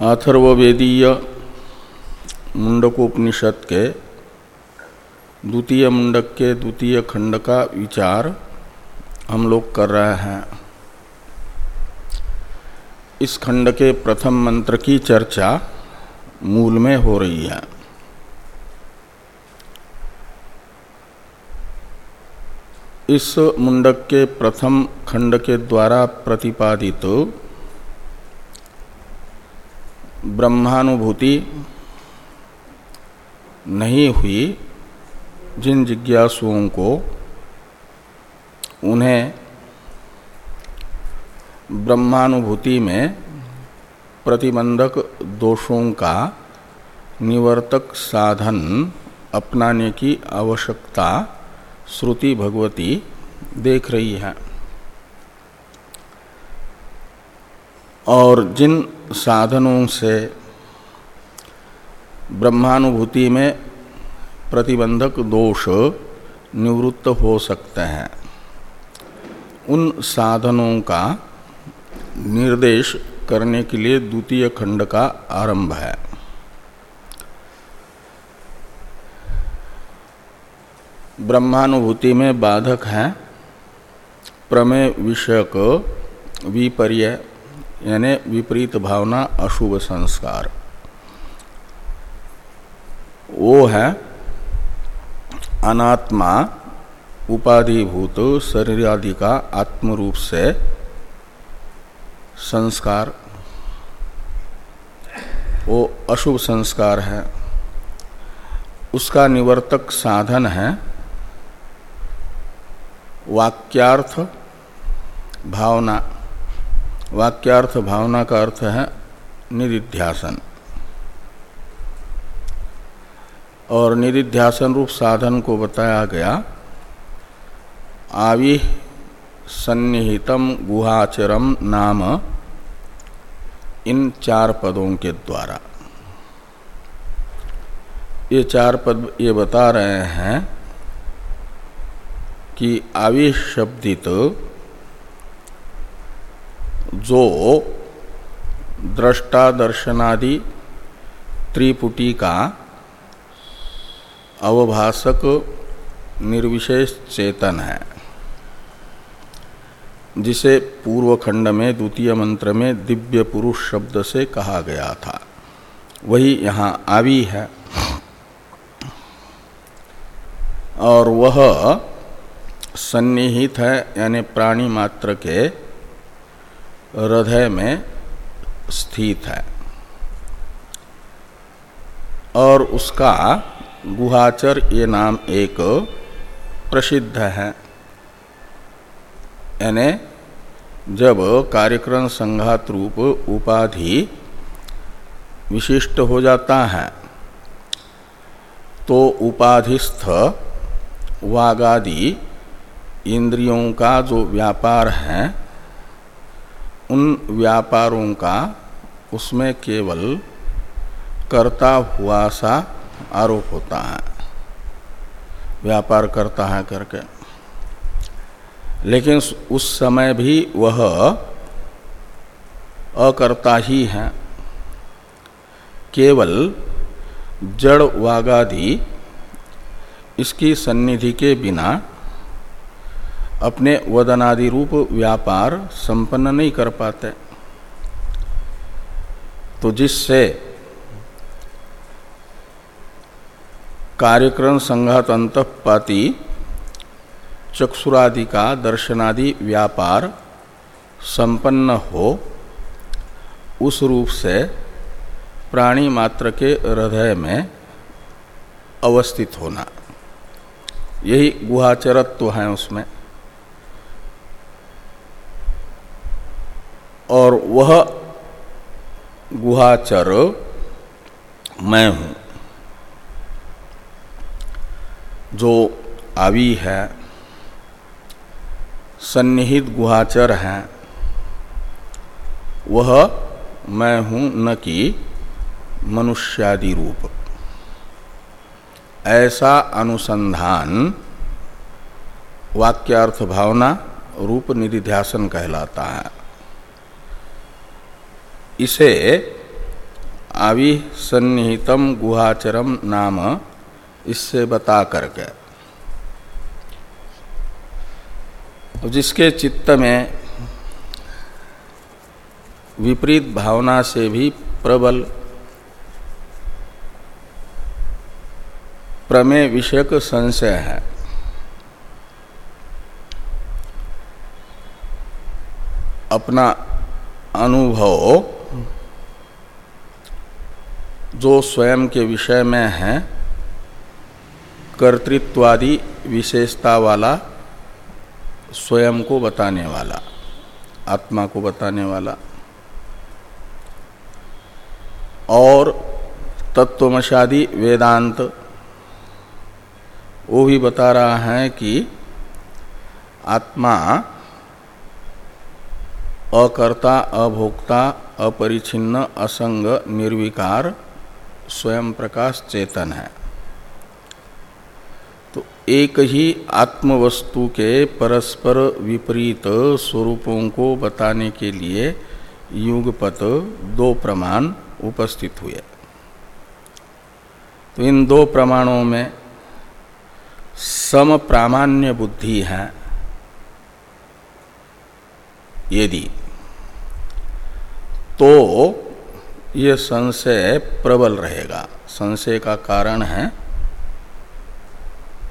अथर्वेदीय मुंडकोपनिषद के द्वितीय मुंडक के द्वितीय खंड का विचार हम लोग कर रहे हैं। इस खंड के प्रथम मंत्र की चर्चा मूल में हो रही है। इस मुंडक के प्रथम खंड के द्वारा प्रतिपादित तो ब्रह्मानुभूति नहीं हुई जिन जिज्ञासुओं को उन्हें ब्रह्मानुभूति में प्रतिबंधक दोषों का निवर्तक साधन अपनाने की आवश्यकता श्रुति भगवती देख रही है। और जिन साधनों से ब्रह्मानुभूति में प्रतिबंधक दोष निवृत्त हो सकते हैं। उन साधनों का निर्देश करने के लिए द्वितीय खंड का आरंभ है। ब्रह्मानुभूति में बाधक है, प्रमेय विषयक विपर्य यानी विपरीत भावना, अशुभ संस्कार। वो है अनात्मा, उपाधिभूत शरीर आदि का आत्म रूप से संस्कार। वो अशुभ संस्कार है। उसका निवर्तक साधन है वाक्यार्थ, भावना। वाक्यार्थ भावना का अर्थ है निधिध्यासन और निधिध्यासन रूप साधन को बताया गया, आवि सन्निहितम गुहाचरम नाम इन चार पदों के द्वारा। ये चार पद ये बता रहे हैं कि आवेश शब्दित जो दृष्टा दर्शनादि त्रिपुटी का अवभाषक निर्विशेष चेतन है, जिसे पूर्व खंड में, द्वितीय मंत्र में दिव्य पुरुष शब्द से कहा गया था। वही यहाँ आवी है। और वह सन्निहित है, यानी प्राणी मात्र के हृदय में स्थित है। और उसका गुहाचर ये नाम एक प्रसिद्ध है। यानी जब कार्यक्रम संघात रूप उपाधि विशिष्ट हो जाता है तो उपाधिस्थ वागादि इंद्रियों का जो व्यापार है उन व्यापारों का उसमें केवल करता हुआ सा आरोप होता है। व्यापार करता है करके। लेकिन उस समय भी वह अकर्ता ही है। केवल जड़ वागादि इसकी सन्निधि के बिना अपने वदनादि रूप व्यापार संपन्न नहीं कर पाते। तो जिससे कार्यक्रम संघात अंतपाती चक्षुरादि का दर्शनादि व्यापार संपन्न हो, उस रूप से प्राणी मात्र के हृदय में अवस्थित होना। यही गुहाचरत्व है उसमें। और वह गुहाचर मैं हूँ। जो आवि है, सन्निहित गुहाचर है, वह मैं हूँ न कि मनुष्यादि रूप ऐसा अनुसंधान वाक्यार्थ भावना रूप निधिध्यासन कहलाता है। इसे आवि सन्निहितम गुहाचरम नाम इससे बता करके। जिसके चित्त में विपरीत भावना से भी प्रबल प्रमेय विषयक संशय है। अपना अनुभव जो स्वयं के विषय में है, कर्तृत्वादि विशेषता वाला स्वयं को बताने वाला, आत्मा को बताने वाला। और तत्वमशादी वेदांत, वो भी बता रहा है कि आत्मा अकर्ता, अभोक्ता अपरिछिन्न असंग, निर्विकार स्वयं प्रकाश चेतन है। तो एक ही आत्मवस्तु के परस्पर विपरीत स्वरूपों को बताने के लिए युगपत दो प्रमाण उपस्थित हुए। तो इन दो प्रमाणों में सम प्रामाण्य बुद्धि है। यदि तो ये संशय प्रबल रहेगा। संशय का कारण है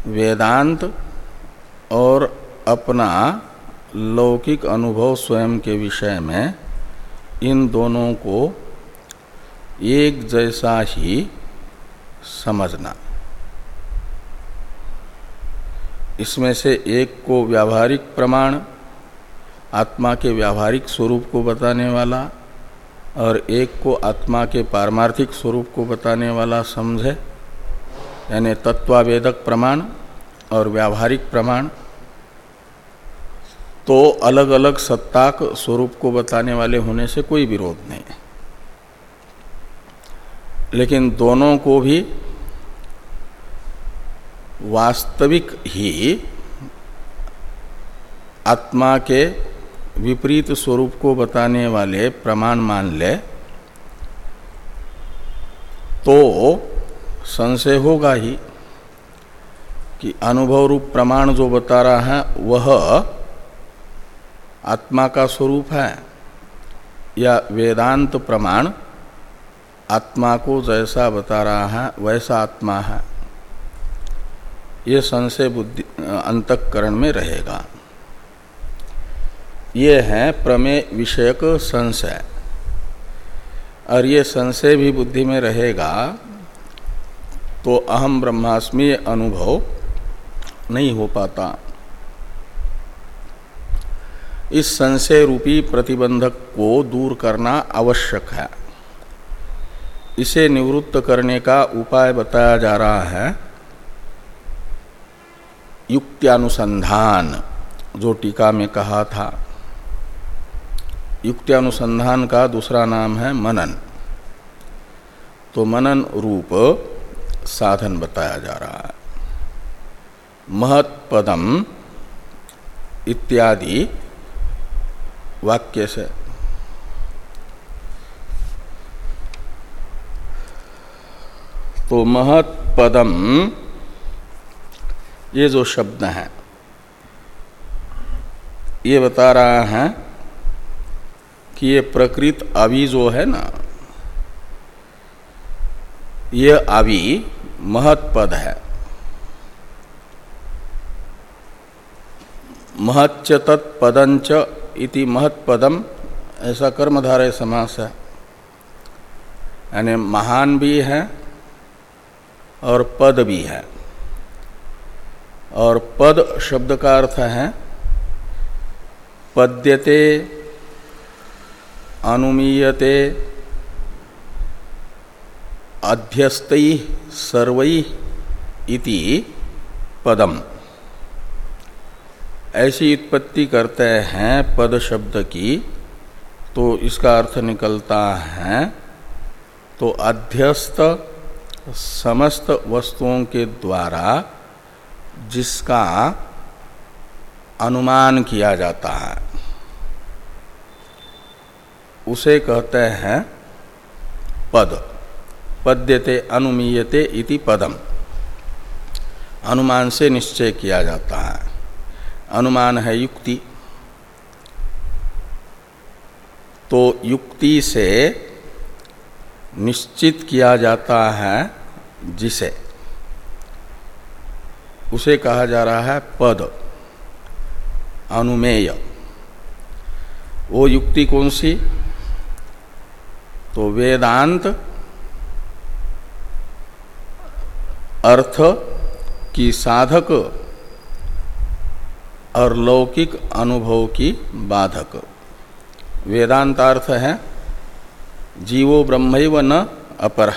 वेदांत और अपना लौकिक अनुभव स्वयं के विषय में इन दोनों को एक जैसा ही समझना। इसमें से एक को व्यावहारिक प्रमाण, आत्मा के व्यावहारिक स्वरूप को बताने वाला और एक को आत्मा के पारमार्थिक स्वरूप को बताने वाला समझे यानी तत्वावेदक प्रमाण और व्यावहारिक प्रमाण तो अलग अलग सत्ताक स्वरूप को बताने वाले होने से कोई विरोध नहीं लेकिन दोनों को भी वास्तविक ही आत्मा के विपरीत स्वरूप को बताने वाले प्रमाण मान ले तो संशय होगा ही कि अनुभव रूप प्रमाण जो बता रहा है, वह आत्मा का स्वरूप है, या वेदांत प्रमाण आत्मा को जैसा बता रहा है, वैसा आत्मा है। ये संशय बुद्धि, अंतकरण में रहेगा। ये है प्रमेय विषयक संशय। और ये संशय भी बुद्धि में रहेगा तो अहम ब्रह्मास्मि अनुभव नहीं हो पाता। इस संशय रूपी प्रतिबंधक को दूर करना आवश्यक है। इसे निवृत्त करने का उपाय बताया जा रहा है। युक्त्यानुसंधान, जो टीका में कहा था। युक्त्यानुसंधान का दूसरा नाम है मनन। तो मनन रूप साधन बताया जा रहा है। महत्पदम इत्यादि वाक्य से। तो महत्पदम ये जो शब्द है, ये बता रहा है कि ये प्रकृत अवि जो है ना, ये अवि महत्पद है। महच्च तत्पदंच इति महत्पदम ऐसा कर्मधारय समास है। यानी महान भी है और पद भी है। और पद शब्द का अर्थ है, पद्यते अनुमीयते। अध्यस्त सर्व इति पदम। ऐसी उत्पत्ति करते हैं पद शब्द की तो इसका अर्थ निकलता है तो अध्यस्त समस्त वस्तुओं के द्वारा जिसका अनुमान किया जाता है। उसे कहते हैं पद। पद्यते अनुमीयते इति पदम। अनुमान से निश्चय किया जाता है। अनुमान है युक्ति। तो युक्ति से निश्चित किया जाता है जिसे। उसे कहा जा रहा है पद। अनुमेय। वो युक्ति कौन सी? तो वेदांत अर्थ की साधक और लौकिक अनुभव की बाधक। वेदांतार्थ है, जीवो ब्रह्म न अपर।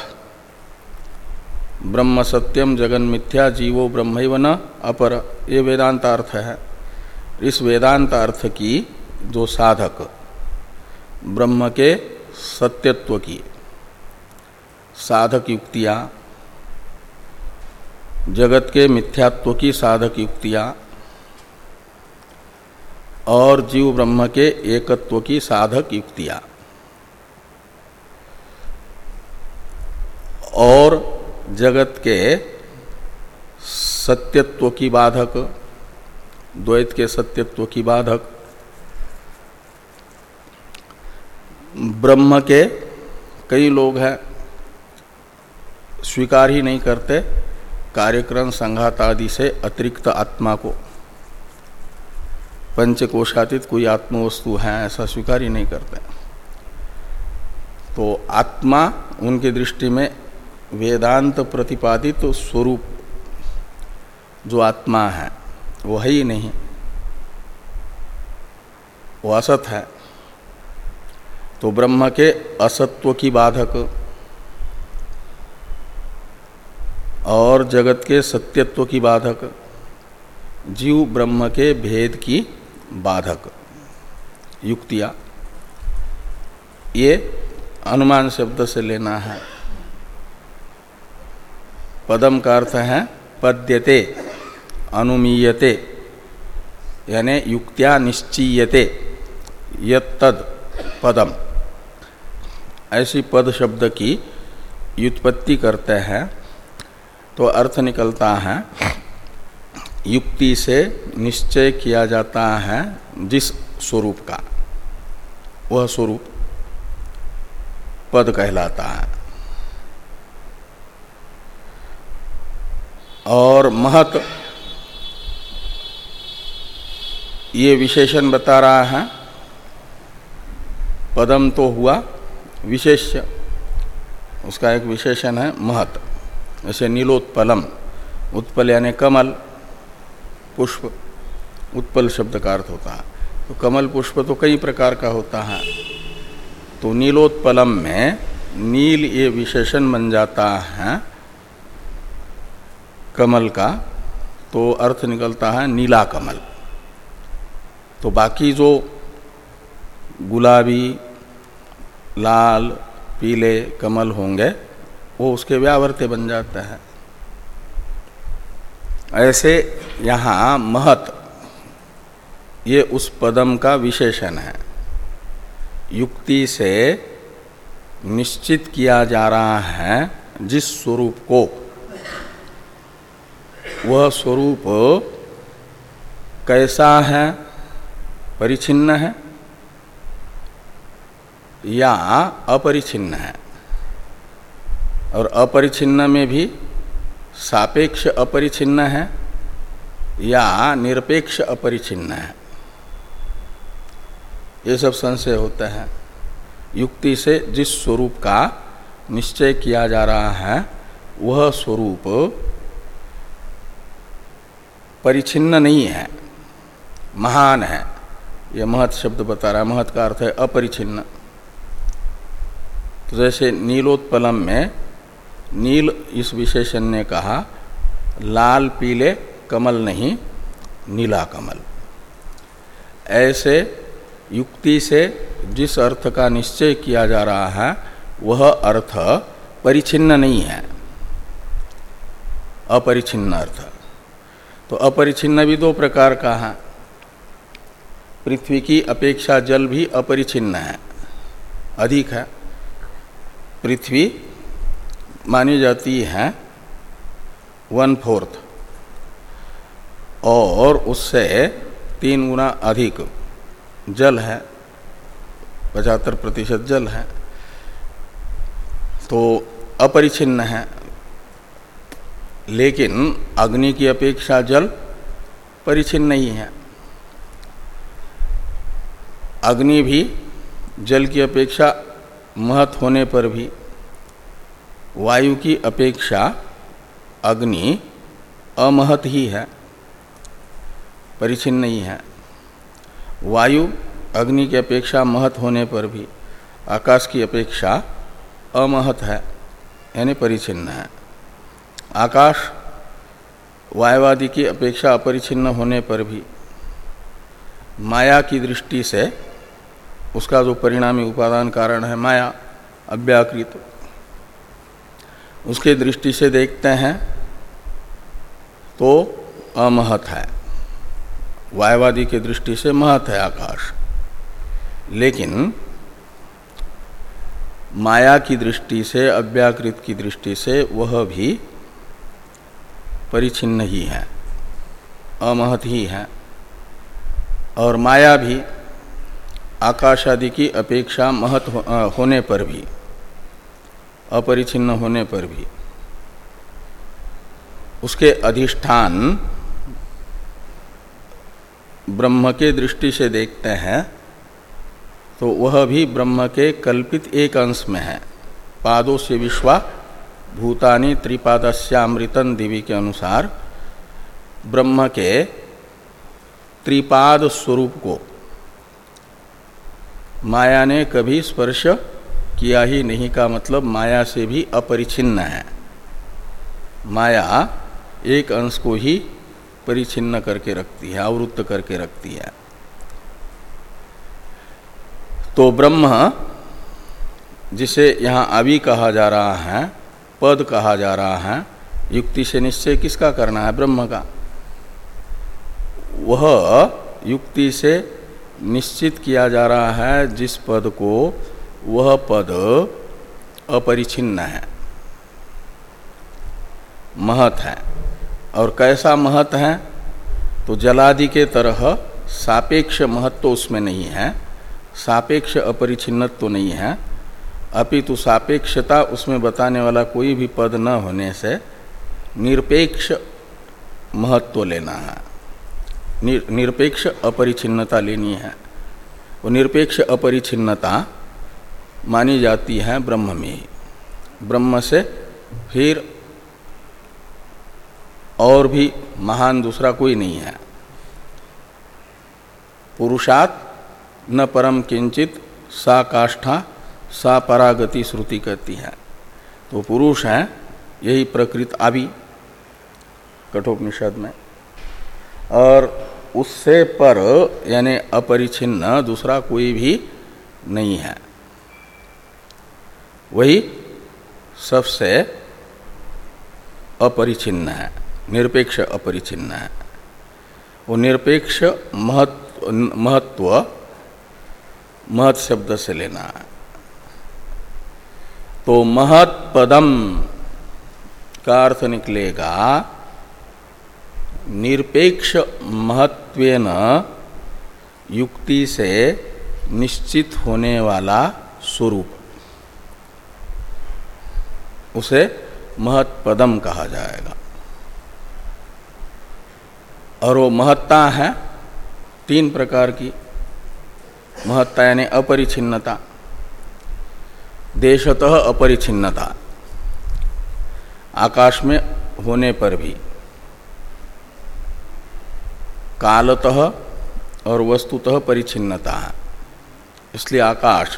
ब्रह्म सत्यम जगन मिथ्या, जीवो ब्रह्म न अपर। ये वेदांतार्थ है। इस वेदांतार्थ की जो साधक ब्रह्म के सत्यत्व की। साधक युक्तियाँ। जगत के मिथ्यात्व की साधक युक्तियाँ। और जीव ब्रह्म के एकत्व की साधक युक्तियाँ। और जगत के सत्यत्व की बाधक, द्वैत के सत्यत्व की बाधक ब्रह्म के कई लोग हैं, स्वीकार ही नहीं करते कार्यक्रम संघात आदि से अतिरिक्त आत्मा को। पंचकोशातीत कोई आत्मवस्तु है, ऐसा स्वीकार ही नहीं करते। तो आत्मा उनकी दृष्टि में वेदांत प्रतिपादित तो स्वरूप जो आत्मा है वो है ही नहीं। वो असत है। तो ब्रह्म के असत्व की बाधक। और जगत के सत्यत्व की बाधक। जीव ब्रह्म के भेद की बाधक। युक्तियाँ। ये अनुमान शब्द से लेना है। पदम का अर्थ है पद्यते, अनुमीयते, यानी युक्त्या निश्चीयते यद पदम। ऐसी पद शब्द की व्युत्पत्ति करते हैं तो अर्थ निकलता है, युक्ति से निश्चय किया जाता है जिस स्वरूप का। वह स्वरूप पद कहलाता है। और महत ये विशेषण बता रहा है, पदम तो हुआ विशेष्य उसका एक विशेषण है महत। जैसे नीलोत्पलम, उत्पल यानी कमल, पुष्प, उत्पल शब्द का अर्थ होता है। तो कमल पुष्प तो कई प्रकार का होता है। तो नीलोत्पलम में नील ये विशेषण बन जाता है कमल का तो अर्थ निकलता है नीला कमल। तो बाकी जो गुलाबी लाल, पीले, कमल होंगे, वो उसके व्यावर्ते बन जाता है। ऐसे यहाँ महत, ये उस पदम का विशेषण है। युक्ति से निश्चित किया जा रहा है जिस स्वरूप को। वह स्वरूप कैसा है, परिचिन्न है? या अपरिचिन्न है। और अपरिछिन्न में भी सापेक्ष अपरिछिन्न है या निरपेक्ष अपरिछिन्न है। ये सब संशय होता है। युक्ति से जिस स्वरूप का निश्चय किया जा रहा है, वह स्वरूप परिचिन्न नहीं है, महान है। यह महत शब्द बता रहा है। महत का अर्थ है अपरिचिन्न तो जैसे नीलोत्पलम में नील इस विशेषण ने कहा, लाल पीले कमल नहीं, नीला कमल। ऐसे युक्ति से जिस अर्थ का निश्चय किया जा रहा है, वह अर्थ परिचिन्न नहीं है। अपरिचिन्न अर्थ। तो अपरिचिन्न भी दो प्रकार का है। पृथ्वी की अपेक्षा जल भी अपरिचिन्न है, अधिक है। पृथ्वी मानी जाती है वन फोर्थ। और उससे तीन गुना अधिक जल है, पचहत्तर प्रतिशत जल है। तो अपरिछिन्न है। लेकिन अग्नि की अपेक्षा जल परिचिन नहीं है। अग्नि भी जल की अपेक्षा महत होने पर भी वायु की अपेक्षा अग्नि अमहत ही है, परिचिन नहीं है। वायु अग्नि की अपेक्षा महत होने पर भी आकाश की अपेक्षा अमहत है, यानी परिचिन्न है। आकाश वायुवादि की अपेक्षा अपरिचिन्न होने पर भी माया की दृष्टि से उसका जो परिणामी उपादान कारण है माया, अव्याकृत। उसके दृष्टि से देखते हैं तो अमहत है। वायवादी के दृष्टि से महत है आकाश। लेकिन माया की दृष्टि से, अव्याकृत की दृष्टि से वह भी परिचिन्न ही है, अमहत ही है। और माया भी आकाश आदि की अपेक्षा महत हो, होने पर भी अपरिचिन्न होने पर भी उसके अधिष्ठान ब्रह्म के दृष्टि से देखते हैं तो वह भी ब्रह्म के कल्पित एक अंश में है। पादों से विश्वा भूतानी त्रिपादस्यामृतन दिवी के अनुसार ब्रह्म के त्रिपाद स्वरूप को माया ने कभी स्पर्श किया ही नहीं का मतलब माया से भी अपरिछिन्न है। माया एक अंश को ही परिचिन्न करके रखती है, आवृत्त करके रखती है। तो ब्रह्म, जिसे यहाँ अभी कहा जा रहा है, पद कहा जा रहा है, युक्ति से निश्चय किसका करना है? ब्रह्म का। वह युक्ति से निश्चित किया जा रहा है जिस पद को वह पद अपरिछिन्न है। महत है। और कैसा महत है? तो जलादि के तरह सापेक्ष महत्व तो उसमें नहीं है। सापेक्ष अपरिछिन्नत तो नहीं है। अपितु सापेक्षता उसमें बताने वाला कोई भी पद न होने से निरपेक्ष महत्व तो लेना है। निर, निरपेक्ष अपरिछिन्नता लेनी है। वो निरपेक्ष अपरिछिन्नता मानी जाती है ब्रह्म में। ब्रह्म से फिर और भी महान दूसरा कोई नहीं है। पुरुषात न परम किंचित सा काष्ठा सा परागति श्रुति कहती है। तो पुरुष है यही प्रकृत आदि। कठोपनिषद में। और उससे पर, यानी अपरिछिन्न दूसरा कोई भी नहीं है। वही सबसे अपरिछिन्न है, निरपेक्ष अपरिछिन्न है। वो निरपेक्ष महत्व महत्व, महत शब्द से लेना है। तो महत्पदम का अर्थ निकलेगा निरपेक्ष महत्वेन युक्ति से निश्चित होने वाला स्वरूप। उसे महत्पदम कहा जाएगा। और वो महत्ता है तीन प्रकार की। महत्ता यानी अपरिछिन्नता देशतः अपरिछिन्नता आकाश में होने पर भी कालतः और वस्तुतः परिचिन्नता है। इसलिए आकाश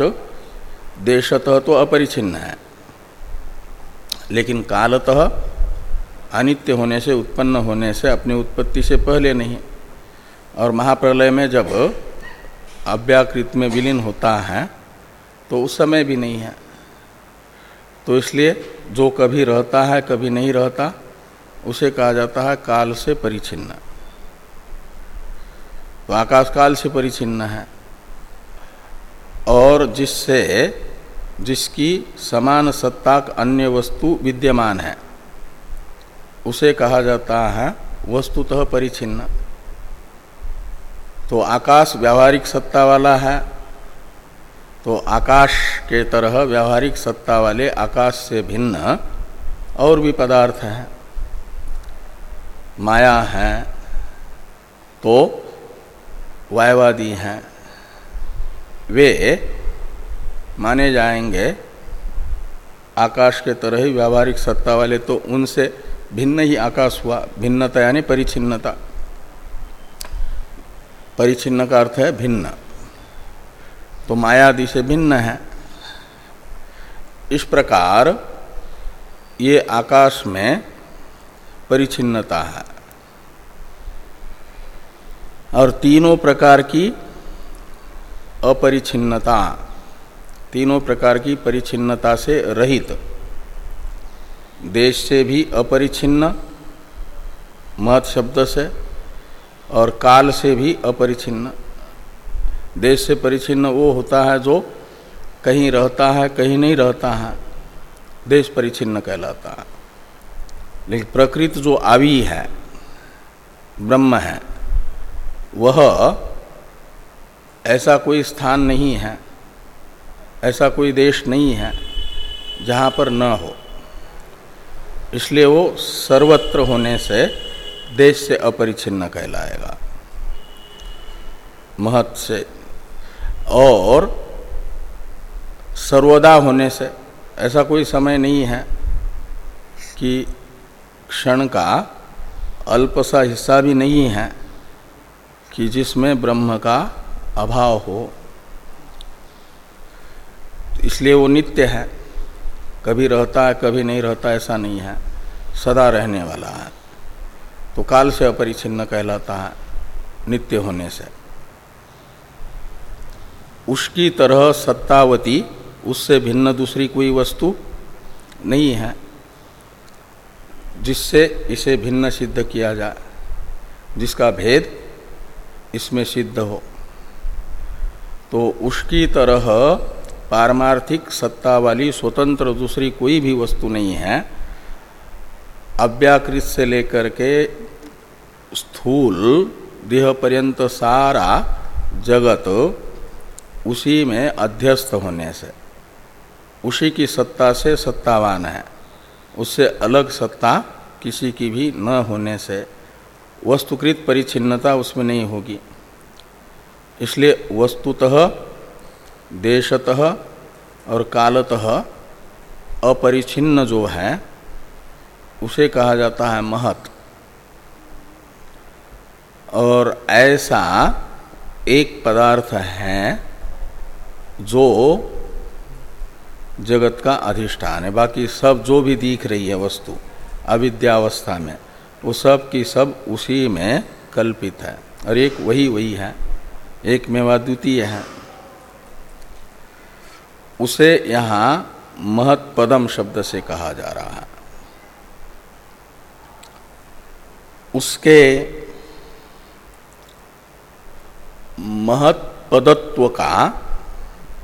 देशतः तो अपरिछिन्न है। लेकिन कालतः अनित्य होने से, उत्पन्न होने से, अपनी उत्पत्ति से पहले नहीं। और महाप्रलय में जब अव्याकृत में विलीन होता है तो उस समय भी नहीं है। तो इसलिए जो कभी रहता है, कभी नहीं रहता, उसे कहा जाता है काल से परिचिन्न तो आकाश काल से परिचिन्न है। और जिससे, जिसकी समान सत्ताक अन्य वस्तु विद्यमान है, उसे कहा जाता है वस्तुतः परिचिन्न। तो आकाश व्यावहारिक सत्ता वाला है तो आकाश के तरह व्यावहारिक सत्ता वाले आकाश से भिन्न और भी पदार्थ हैं। माया है तो वायवादी हैं। वे माने जाएँगे, आकाश के तरह ही व्यावहारिक सत्ता वाले तो उनसे भिन्न ही आकाश हुआ, भिन्नता यानी परिचिन्नता परिचिन्न का अर्थ है भिन्न। तो मायादि से भिन्न है। इस प्रकार ये आकाश में परिचिन्नता है। और तीनों प्रकार की अपरिचिन्नता तीनों प्रकार की परिचिन्नता से रहित। देश से भी अपरिचिन्न महत शब्द से, और काल से भी अपरिचिन्न देश से परिचिन्न वो होता है जो कहीं रहता है, कहीं नहीं रहता है। देश परिचिन्न कहलाता है। लेकिन प्रकृति जो आवी है, ब्रह्म है वह ऐसा कोई स्थान नहीं है, ऐसा कोई देश नहीं है जहाँ पर न हो। इसलिए वो सर्वत्र होने से देश से अपरिचिन्न कहलाएगा। महत से। और सर्वदा होने से ऐसा कोई समय नहीं है कि क्षण का अल्प सा हिस्सा भी नहीं है कि जिसमें ब्रह्म का अभाव हो। इसलिए वो नित्य है। कभी रहता है, कभी नहीं रहता, ऐसा नहीं है। सदा रहने वाला है। तो काल से अपरिचिन्न कहलाता है, नित्य होने से। उसकी तरह सत्तावती, उससे भिन्न दूसरी कोई वस्तु नहीं है, जिससे इसे भिन्न सिद्ध किया जाए, जिसका भेद इसमें सिद्ध हो। तो उसकी तरह पारमार्थिक सत्ता वाली स्वतंत्र दूसरी कोई भी वस्तु नहीं है। अव्याकृत से लेकर के स्थूल देह पर्यंत सारा जगत उसी में अध्यस्त होने से, उसी की सत्ता से सत्तावान है। उससे अलग सत्ता किसी की भी न होने से वस्तुकृत परिचिन्नता उसमें नहीं होगी। इसलिए वस्तुतः, देशतः और कालतः अपरिचिन्न जो है, उसे कहा जाता है महत। और ऐसा एक पदार्थ है जो जगत का अधिष्ठान है। बाकी सब जो भी दिख रही है वस्तु, अविद्यावस्था में वो सब की सब उसी में कल्पित है। और एक वही वही है। एक मेवा द्वितीय है। उसे यहाँ महत्पदम शब्द से कहा जा रहा है। उसके महत्पदत्व का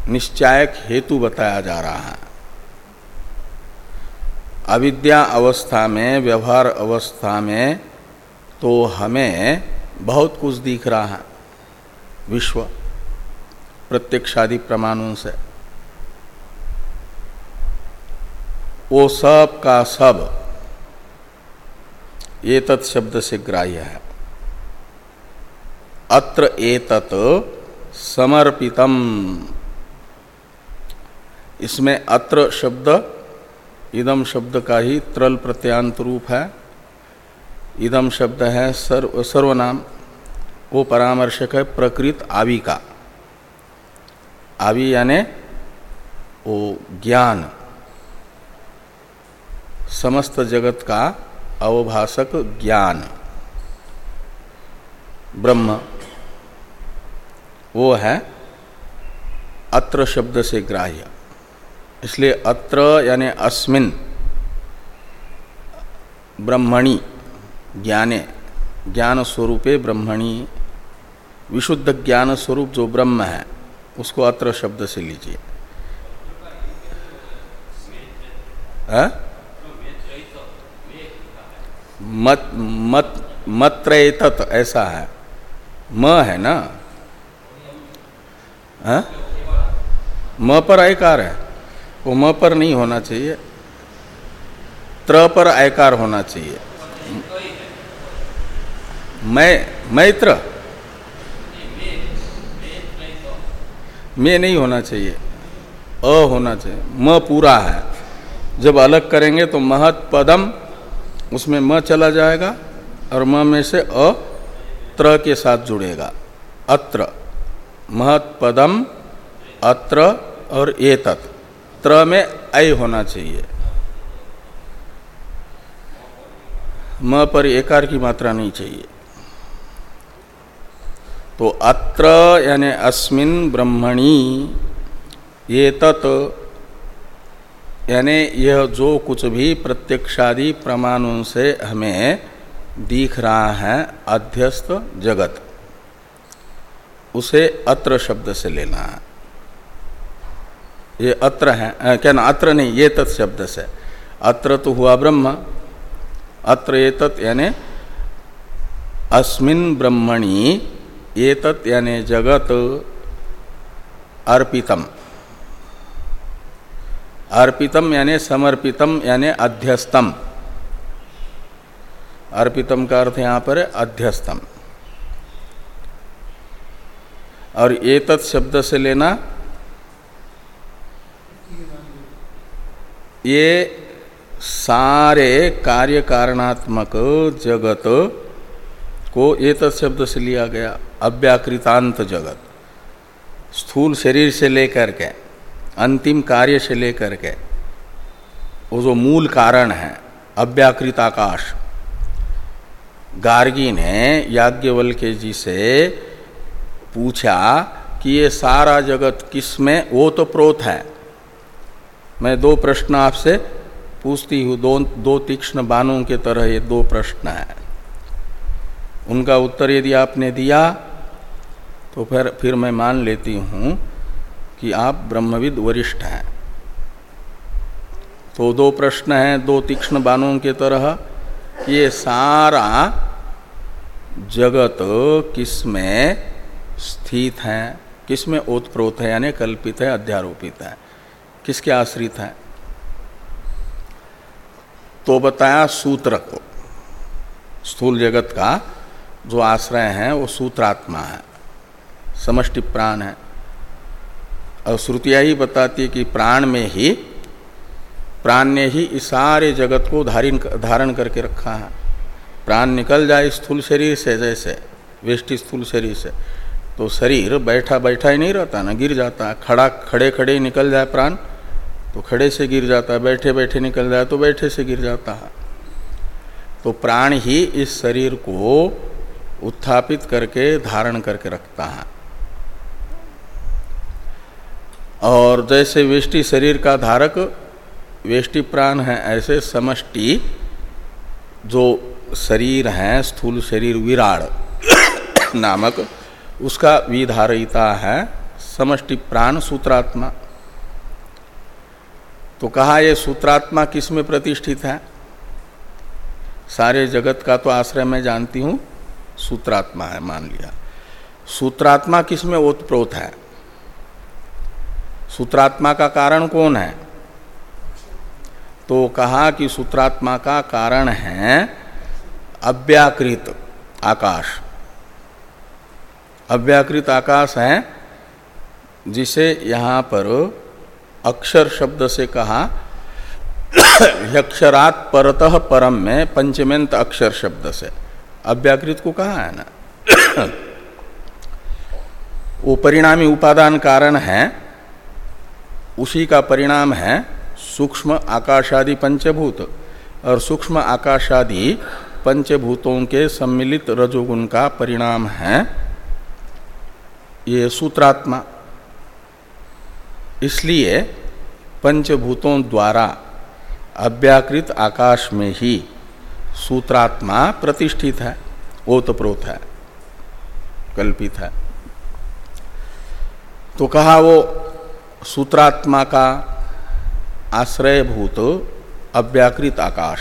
निश्चायक हेतु बताया जा रहा है। अविद्या अवस्था में, व्यवहार अवस्था में तो हमें बहुत कुछ दिख रहा है। विश्व, प्रत्यक्षादि प्रमाणों से। वो सब का सब ये शब्द से ग्राह्य है। अत्र एतत् समर्पितम। इसमें अत्र शब्द इदम शब्द का ही त्रल प्रत्यांत रूप है। इदम शब्द है सर्व, सर्वनाम, वो परामर्शक है प्रकृत आवि का। आवि यानि वो ज्ञान। समस्त जगत का अवभाषक ज्ञान। ब्रह्म, वो है अत्र शब्द से ग्राह्य। इसलिए अत्र यानी अस्मिन, ब्रह्मणि, ज्ञाने ज्ञान स्वरूपे ब्रह्मणि, विशुद्ध ज्ञान स्वरूप जो ब्रह्म है, उसको अत्र शब्द से लीजिए। है? मत मत मत्र ऐसा है। म है ना? है? म पर आयकार है। वो म पर नहीं होना चाहिए। त्र पर आयकार होना चाहिए। मैं मैत्र में नहीं होना चाहिए। अ होना चाहिए। म पूरा है। जब अलग करेंगे तो महत पदम, उसमें म चला जाएगा और म में से अ, त्र के साथ जुड़ेगा। अत्र। महत पदम, अत्र और एतत्। त्र में ऐ होना चाहिए। म पर एकार की मात्रा नहीं चाहिए। तो अत्र यानी अस्मिन ब्रह्मणी, ये तत्, यानी यह जो कुछ भी प्रत्यक्षादि प्रमाणों से हमें दिख रहा है, अध्यस्त जगत, उसे अत्र शब्द से लेना है। ये अत्र है क्या ना, अत्र नहीं, ये तत् शब्द से। अत्र तो हुआ ब्रह्म, अत्र ये तत् यानी अस्मिन ब्रह्मणी एतत् यानी जगत अर्पितम। अर्पितम यानी समर्पितम यानी अध्यस्तम। अर्पितम का अर्थ यहाँ पर है अध्यस्तम। और एतत् शब्द से लेना ये सारे कार्य कारणात्मक जगत को एत शब्द से लिया गया, अव्याकृतांत जगत। स्थूल शरीर से लेकर के, अंतिम कार्य से लेकर के, वो जो मूल कारण है अव्याकृत आकाश गार्गी ने याज्ञवल्के जी से पूछा कि ये सारा जगत किसमें, वो तो प्रोत है। मैं दो प्रश्न आपसे पूछती हूँ, दो दो तीक्ष्ण बानों के तरह ये दो प्रश्न हैं। उनका उत्तर यदि आपने दिया तो फिर फिर मैं मान लेती हूँ कि आप ब्रह्मविद वरिष्ठ हैं। तो दो प्रश्न हैं, दो तीक्ष्ण बानों के तरह ये सारा जगत किसमें स्थित है? किसमें ओतप्रोत है, यानी कल्पित है, अध्यारोपित है? किसके आश्रित हैं? तो बताया सूत्र को। स्थूल जगत का जो आश्रय है, वो सूत्रात्मा है। समष्टि प्राण है। और श्रुतियाँ ही बताती है कि प्राण में ही, प्राण ने ही इस सारे जगत को धारण धारण करके रखा है। प्राण निकल जाए स्थूल शरीर से, जैसे वेष्टि स्थूल शरीर से तो शरीर बैठा बैठा ही नहीं रहता, ना गिर जाता, खड़ा खड़े खड़े निकल जाए प्राण। तो खड़े से गिर जाता है, बैठे बैठे निकल जाए तो बैठे से गिर जाता है। तो प्राण ही इस शरीर को उत्थापित करके, धारण करके रखता है। और जैसे वेष्टि शरीर का धारक, वेष्टि प्राण है, ऐसे समष्टि जो शरीर है, स्थूल शरीर विराड़ नामक, उसका विधारिता है समष्टि प्राण सूत्रात्मा। तो कहा यह सूत्रात्मा किसमें प्रतिष्ठित है? सारे जगत का तो आश्रय मैं जानती हूँ, सूत्रात्मा है, मान लिया। सूत्रात्मा किसमें ओतप्रोत है? सूत्रात्मा का कारण कौन है? तो कहा कि सूत्रात्मा का कारण है अव्याकृत आकाश। अव्याकृत आकाश है जिसे यहाँ पर अक्षर शब्द से कहा यक्षरात परतः परम में पंचमेंत अक्षर शब्द से। अव्याकृत को कहा है ना? वो परिणामी उपादान कारण है, उसी का परिणाम है सूक्ष्म आकाशादि पंचभूत, और सूक्ष्म आकाशादि पंचभूतों के सम्मिलित रजोगुण का परिणाम है ये सूत्रात्मा। इसलिए पंचभूतों द्वारा अव्याकृत आकाश में ही सूत्रात्मा प्रतिष्ठित है, ओतप्रोत है, कल्पित है। तो कहा वो, सूत्रात्मा का आश्रयभूत अव्याकृत आकाश,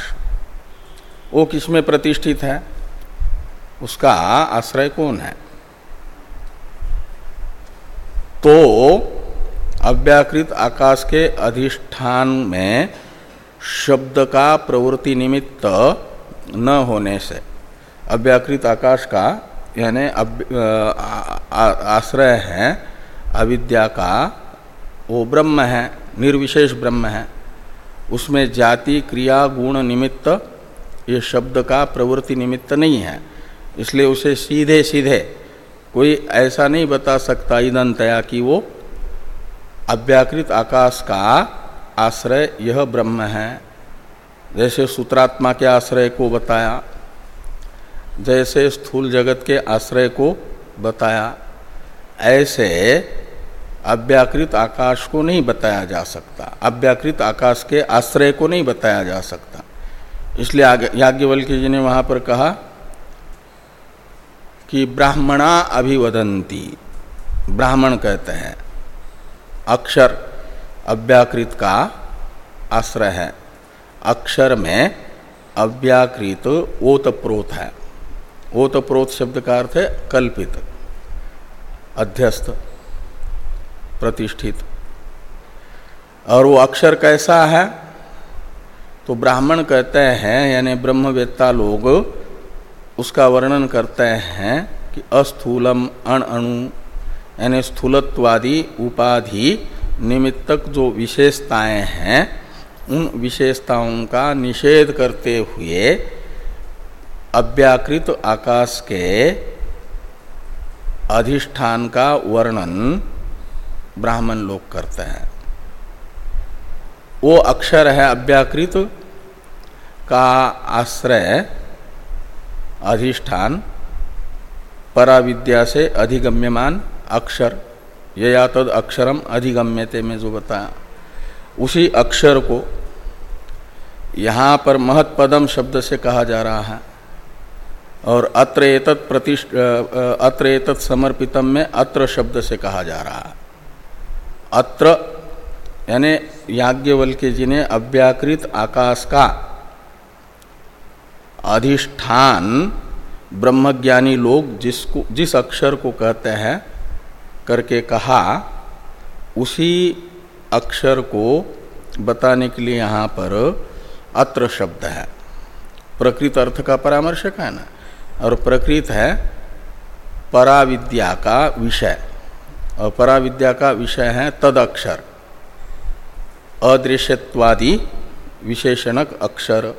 वो किसमें प्रतिष्ठित है? उसका आश्रय कौन है? तो अव्याकृत आकाश के अधिष्ठान में शब्द का प्रवृत्ति निमित्त न होने से। अव्याकृत आकाश का, यानी आश्रय है, अविद्या का, वो ब्रह्म है, निर्विशेष ब्रह्म है। उसमें जाति, क्रिया, गुण निमित्त ये शब्द का प्रवृत्ति निमित्त नहीं है। इसलिए उसे सीधे सीधे कोई ऐसा नहीं बता सकता ईदंतया कि वो अव्याकृत आकाश का आश्रय यह ब्रह्म है। जैसे सूत्रात्मा के आश्रय को बताया, जैसे स्थूल जगत के आश्रय को बताया, ऐसे अव्याकृत आकाश को नहीं बताया जा सकता। अव्याकृत आकाश के आश्रय को नहीं बताया जा सकता। इसलिए याज्ञवल्क्य जी ने वहाँ पर कहा कि ब्राह्मणा अभिवदंती। ब्राह्मण कहते हैं। अक्षर अव्याकृत का आश्रय है। अक्षर में अव्याकृत ओतप्रोत है। ओतप्रोत शब्द का अर्थ है कल्पित, अध्यस्त, प्रतिष्ठित। और वो अक्षर कैसा है? तो ब्राह्मण कहते हैं, यानी ब्रह्मवेत्ता लोग, उसका वर्णन करते हैं कि अस्थूलम अण अणु यानी स्थूलत्वादि उपाधि निमित्तक जो विशेषताएँ हैं, उन विशेषताओं का निषेध करते हुए अव्याकृत आकाश के अधिष्ठान का वर्णन ब्राह्मण लोग करते हैं। वो अक्षर है अव्याकृत का आश्रय, अधिष्ठान, पराविद्या से अधिगम्यमान अक्षर, ये या तद अक्षरम अधिगम्यते में जो बताया। उसी अक्षर को यहाँ पर महत्पदम शब्द से कहा जा रहा है। और अत्र एतत् प्रतिष्ठ अत्र एतत् समर्पितम में अत्र शब्द से कहा जा रहा है। अत्र, यानी याज्ञवल्क्य जी ने अव्याकृत आकाश का अधिष्ठान ब्रह्मज्ञानी लोग जिसको, जिस अक्षर को कहते हैं करके कहा, उसी अक्षर को बताने के लिए यहाँ पर अत्र शब्द है। प्रकृत अर्थ का परामर्शक है ना? और प्रकृत है पराविद्या का विषय। और पराविद्या का विषय है तद अक्षर अदृश्यवादी विशेषणक अक्षर।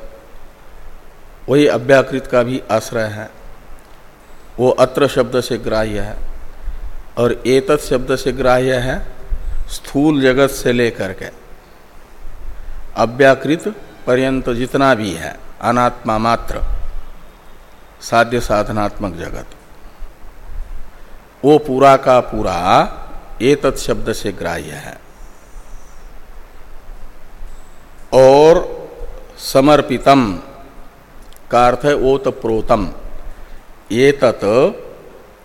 वही अभ्याकृत का भी आश्रय है। वो अत्र शब्द से ग्राह्य है। और एतत् शब्द से ग्राह्य है स्थूल जगत से लेकर के। अव्याकृत पर्यंत जितना भी है, अनात्मा मात्र, साध्य साधनात्मक जगत। वो पूरा का पूरा एतत् शब्द से ग्राह्य है। और समर्पितम, का अर्थ है ओत प्रोतम ये तत्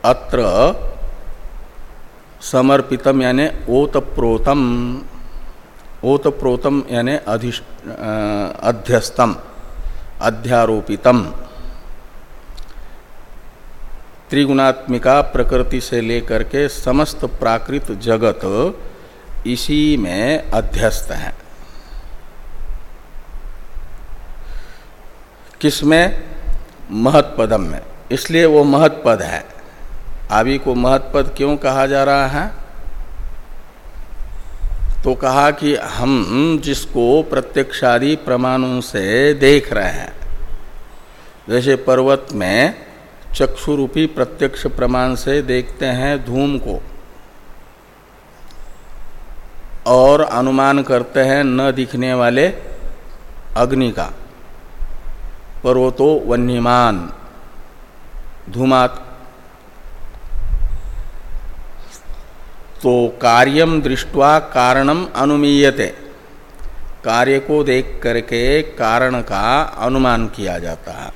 अत्र समर्पितम यानि ओत प्रोतम ओत प्रोतम यानी अध्यस्तम, अध्यारोपितम। त्रिगुणात्मिका प्रकृति से लेकर के समस्त प्राकृत जगत इसी में अध्यस्त है। किसमें? महत्पदम में। इसलिए वो महत्पद है। आदि को महत्पद क्यों कहा जा रहा है? तो कहा कि हम जिसको प्रत्यक्षादि प्रमाणों से देख रहे हैं, जैसे पर्वत में चक्षुरूपी प्रत्यक्ष प्रमाण से देखते हैं धूम को, और अनुमान करते हैं न दिखने वाले अग्नि का पर्वतो वन्यमान धूमात तो कार्यम दृष्टवा कारणम अनुमीयते। कार्य को देख करके कारण का अनुमान किया जाता है।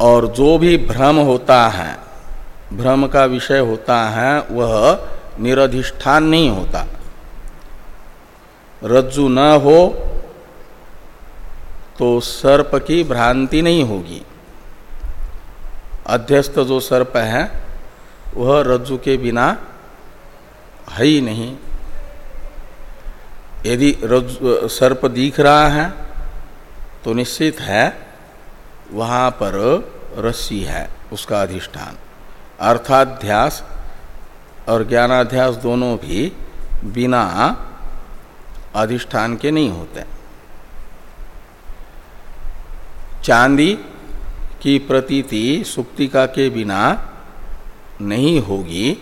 और जो भी भ्रम होता है, भ्रम का विषय होता है, वह निरधिष्ठान नहीं होता। रज्जु न हो तो सर्प की भ्रांति नहीं होगी। अध्यस्त जो सर्प है वह रज्जु के बिना है ही नहीं। यदि रज्जु, सर्प दिख रहा है तो निश्चित है वहाँ पर रस्सी है, उसका अधिष्ठान। अर्थाध्यास और ज्ञानाध्यास दोनों भी बिना अधिष्ठान के नहीं होते। चांदी की प्रतीति सुक्तिका के बिना नहीं होगी,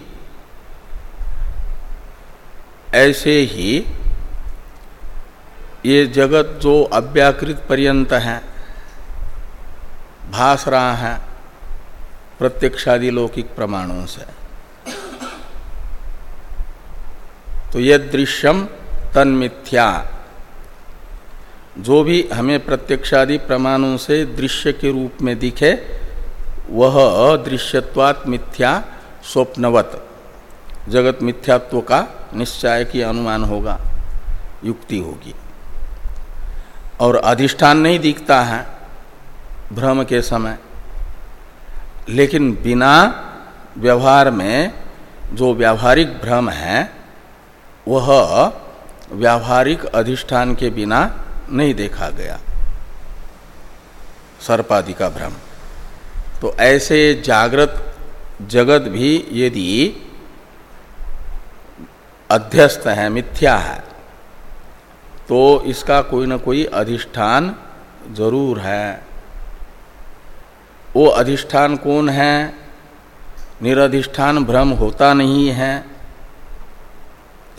ऐसे ही ये जगत जो अव्याकृत पर्यंत है, भास रहा है प्रत्यक्षादि लौकिक प्रमाणों से। तो यह दृश्यम तन्मिथ्या, जो भी हमें प्रत्यक्षादि प्रमाणों से दृश्य के रूप में दिखे वह अदृश्यवात मिथ्या स्वप्नवत। जगत मिथ्यात्व का निश्चय की अनुमान होगा, युक्ति होगी। और अधिष्ठान नहीं दिखता है भ्रम के समय। लेकिन बिना व्यवहार में जो व्यावहारिक भ्रम है, वह व्यावहारिक अधिष्ठान के बिना नहीं देखा गया। सर्पादि का भ्रम। तो ऐसे जागृत जगत भी यदि अध्यस्त है, मिथ्या है तो इसका कोई ना कोई अधिष्ठान ज़रूर है। वो अधिष्ठान कौन है? निरधिष्ठान भ्रम होता नहीं है।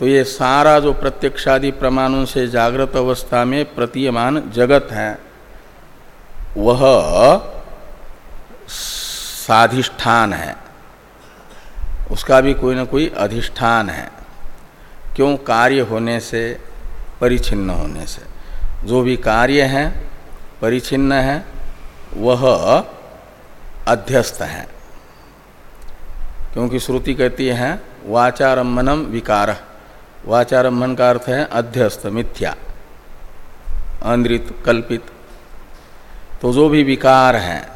तो ये सारा जो प्रत्यक्षादि प्रमाणों से जागृत अवस्था में प्रतीयमान जगत है, वह साधिष्ठान है। उसका भी कोई ना कोई अधिष्ठान है। क्यों? कार्य होने से, परिचिन्न होने से। जो भी कार्य है, परिचिन्न है, वह अध्यस्त है। क्योंकि श्रुति कहती है वाचारंभनम विकार। वाचारंभन का अर्थ है अध्यस्त, मिथ्या अंद्रित कल्पित। तो जो भी विकार है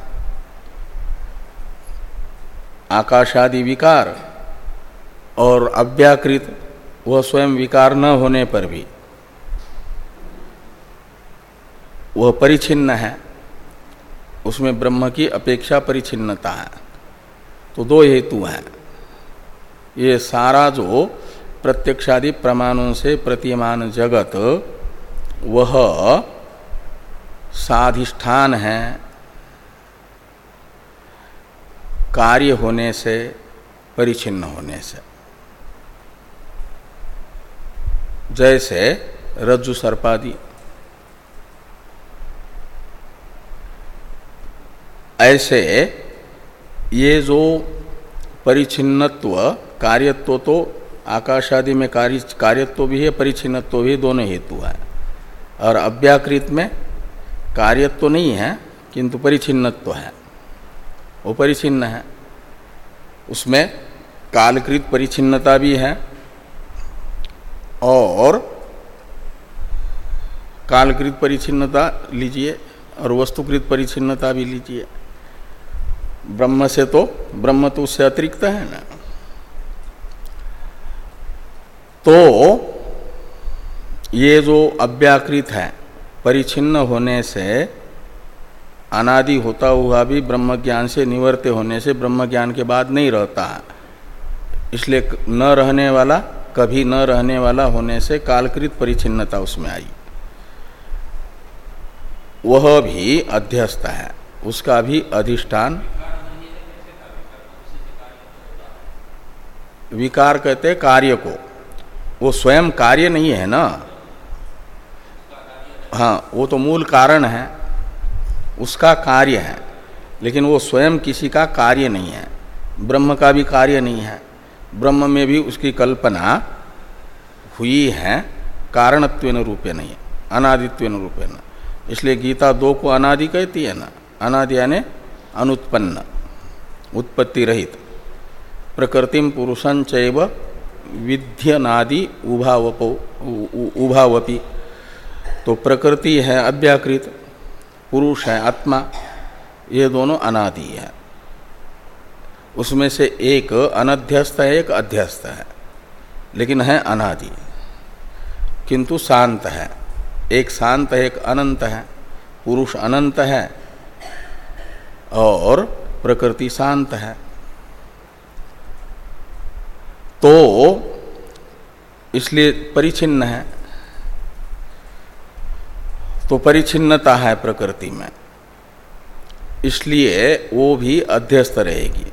आकाशादि विकार और अव्याकृत वह स्वयं विकार न होने पर भी वह परिचिन्न है। उसमें ब्रह्म की अपेक्षा परिचिन्नता है। तो दो हेतु हैं। ये सारा जो प्रत्यक्षादि प्रमाणों से प्रतीयमान जगत, वह साधिष्ठान है। कार्य होने से, परिचिन्न होने से। जैसे रज्जु सर्पादि। ऐसे ये जो परिचिन्नत्व, कार्यत्व तो आकाश आदि में कार्य, कार्यत्व भी है, परिचिन्नत्व भी दोनों हेतु है। और अव्याकृत में कार्यत्व नहीं है, किंतु परिचिन्नत्व है। वो परिचिन्न है। उसमें कालकृत परिचिन्नता भी है और कालकृत परिचिन्नता लीजिए और वस्तुकृत परिचिन्नता भी लीजिए। ब्रह्म से तो ब्रह्म तो उससे अतिरिक्त है ना। तो ये जो अव्याकृत है, परिचिन्न होने से अनादि होता हुआ भी ब्रह्म ज्ञान से निवर्त्य होने से ब्रह्म ज्ञान के बाद नहीं रहता। इसलिए न रहने वाला, कभी न रहने वाला होने से कालकृत परिचिन्नता उसमें आई। वह भी अध्यस्त है। उसका भी अधिष्ठान विकार कहते कार्य को। वो स्वयं कार्य नहीं है ना? हाँ वो तो मूल कारण है। उसका कार्य है, लेकिन वो स्वयं किसी का कार्य नहीं है, ब्रह्म का भी कार्य नहीं है। ब्रह्म में भी उसकी कल्पना हुई है कारणत्व रूपे नहीं अनादित्व रूपे न इसलिए गीता दो को अनादि कहती है ना, अनादि यानी अनुत्पन्न, उत्पत्ति रहित। प्रकृतिम पुरुषं चैव विध्यनादि उभावपो उभावपी। तो प्रकृति है अव्याकृत पुरुष है, आत्मा, ये दोनों अनादि है। उसमें से एक अनध्यस्त है, एक अध्यस्त है, लेकिन है अनादि। किंतु शांत है। एक शांत है, एक अनंत है। पुरुष अनंत है, और प्रकृति शांत है। तो इसलिए परिचिन्न है। तो परिचिन्नता है प्रकृति में। इसलिए वो भी अध्यस्त रहेगी।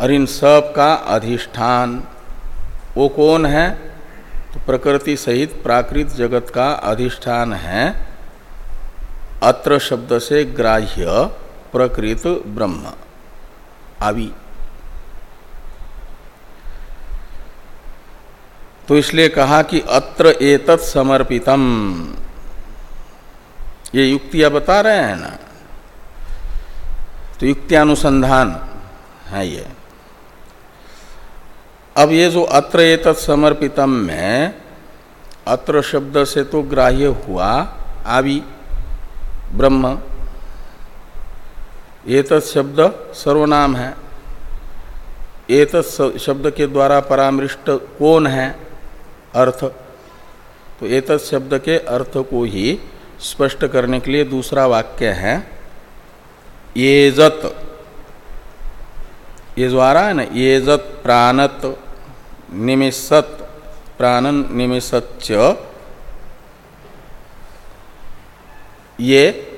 और इन सब का अधिष्ठान, वो कौन है? तो प्रकृति सहित प्राकृत जगत का अधिष्ठान है। अत्र शब्द से ग्राह्य प्रकृत ब्रह्म। आवि तो इसलिए कहा कि अत्र एतत् समर्पितम। ये युक्तियाँ बता रहे हैं ना? तो युक्त्यानुसंधान है ये। अब ये जो अत्र समर्पितम में अत्र शब्द से तो ग्राह्य हुआ, आवि, ब्रह्म। एतत् शब्द सर्वनाम है। एतत् शब्द के द्वारा परामृष्ट कौन है? अर्थ। तो एतत् शब्द के अर्थ को ही स्पष्ट करने के लिए दूसरा वाक्य है, ये जत। ये जो आ रहा है ना, ये जत प्राणत निमिषत, प्राणन निमिषच ये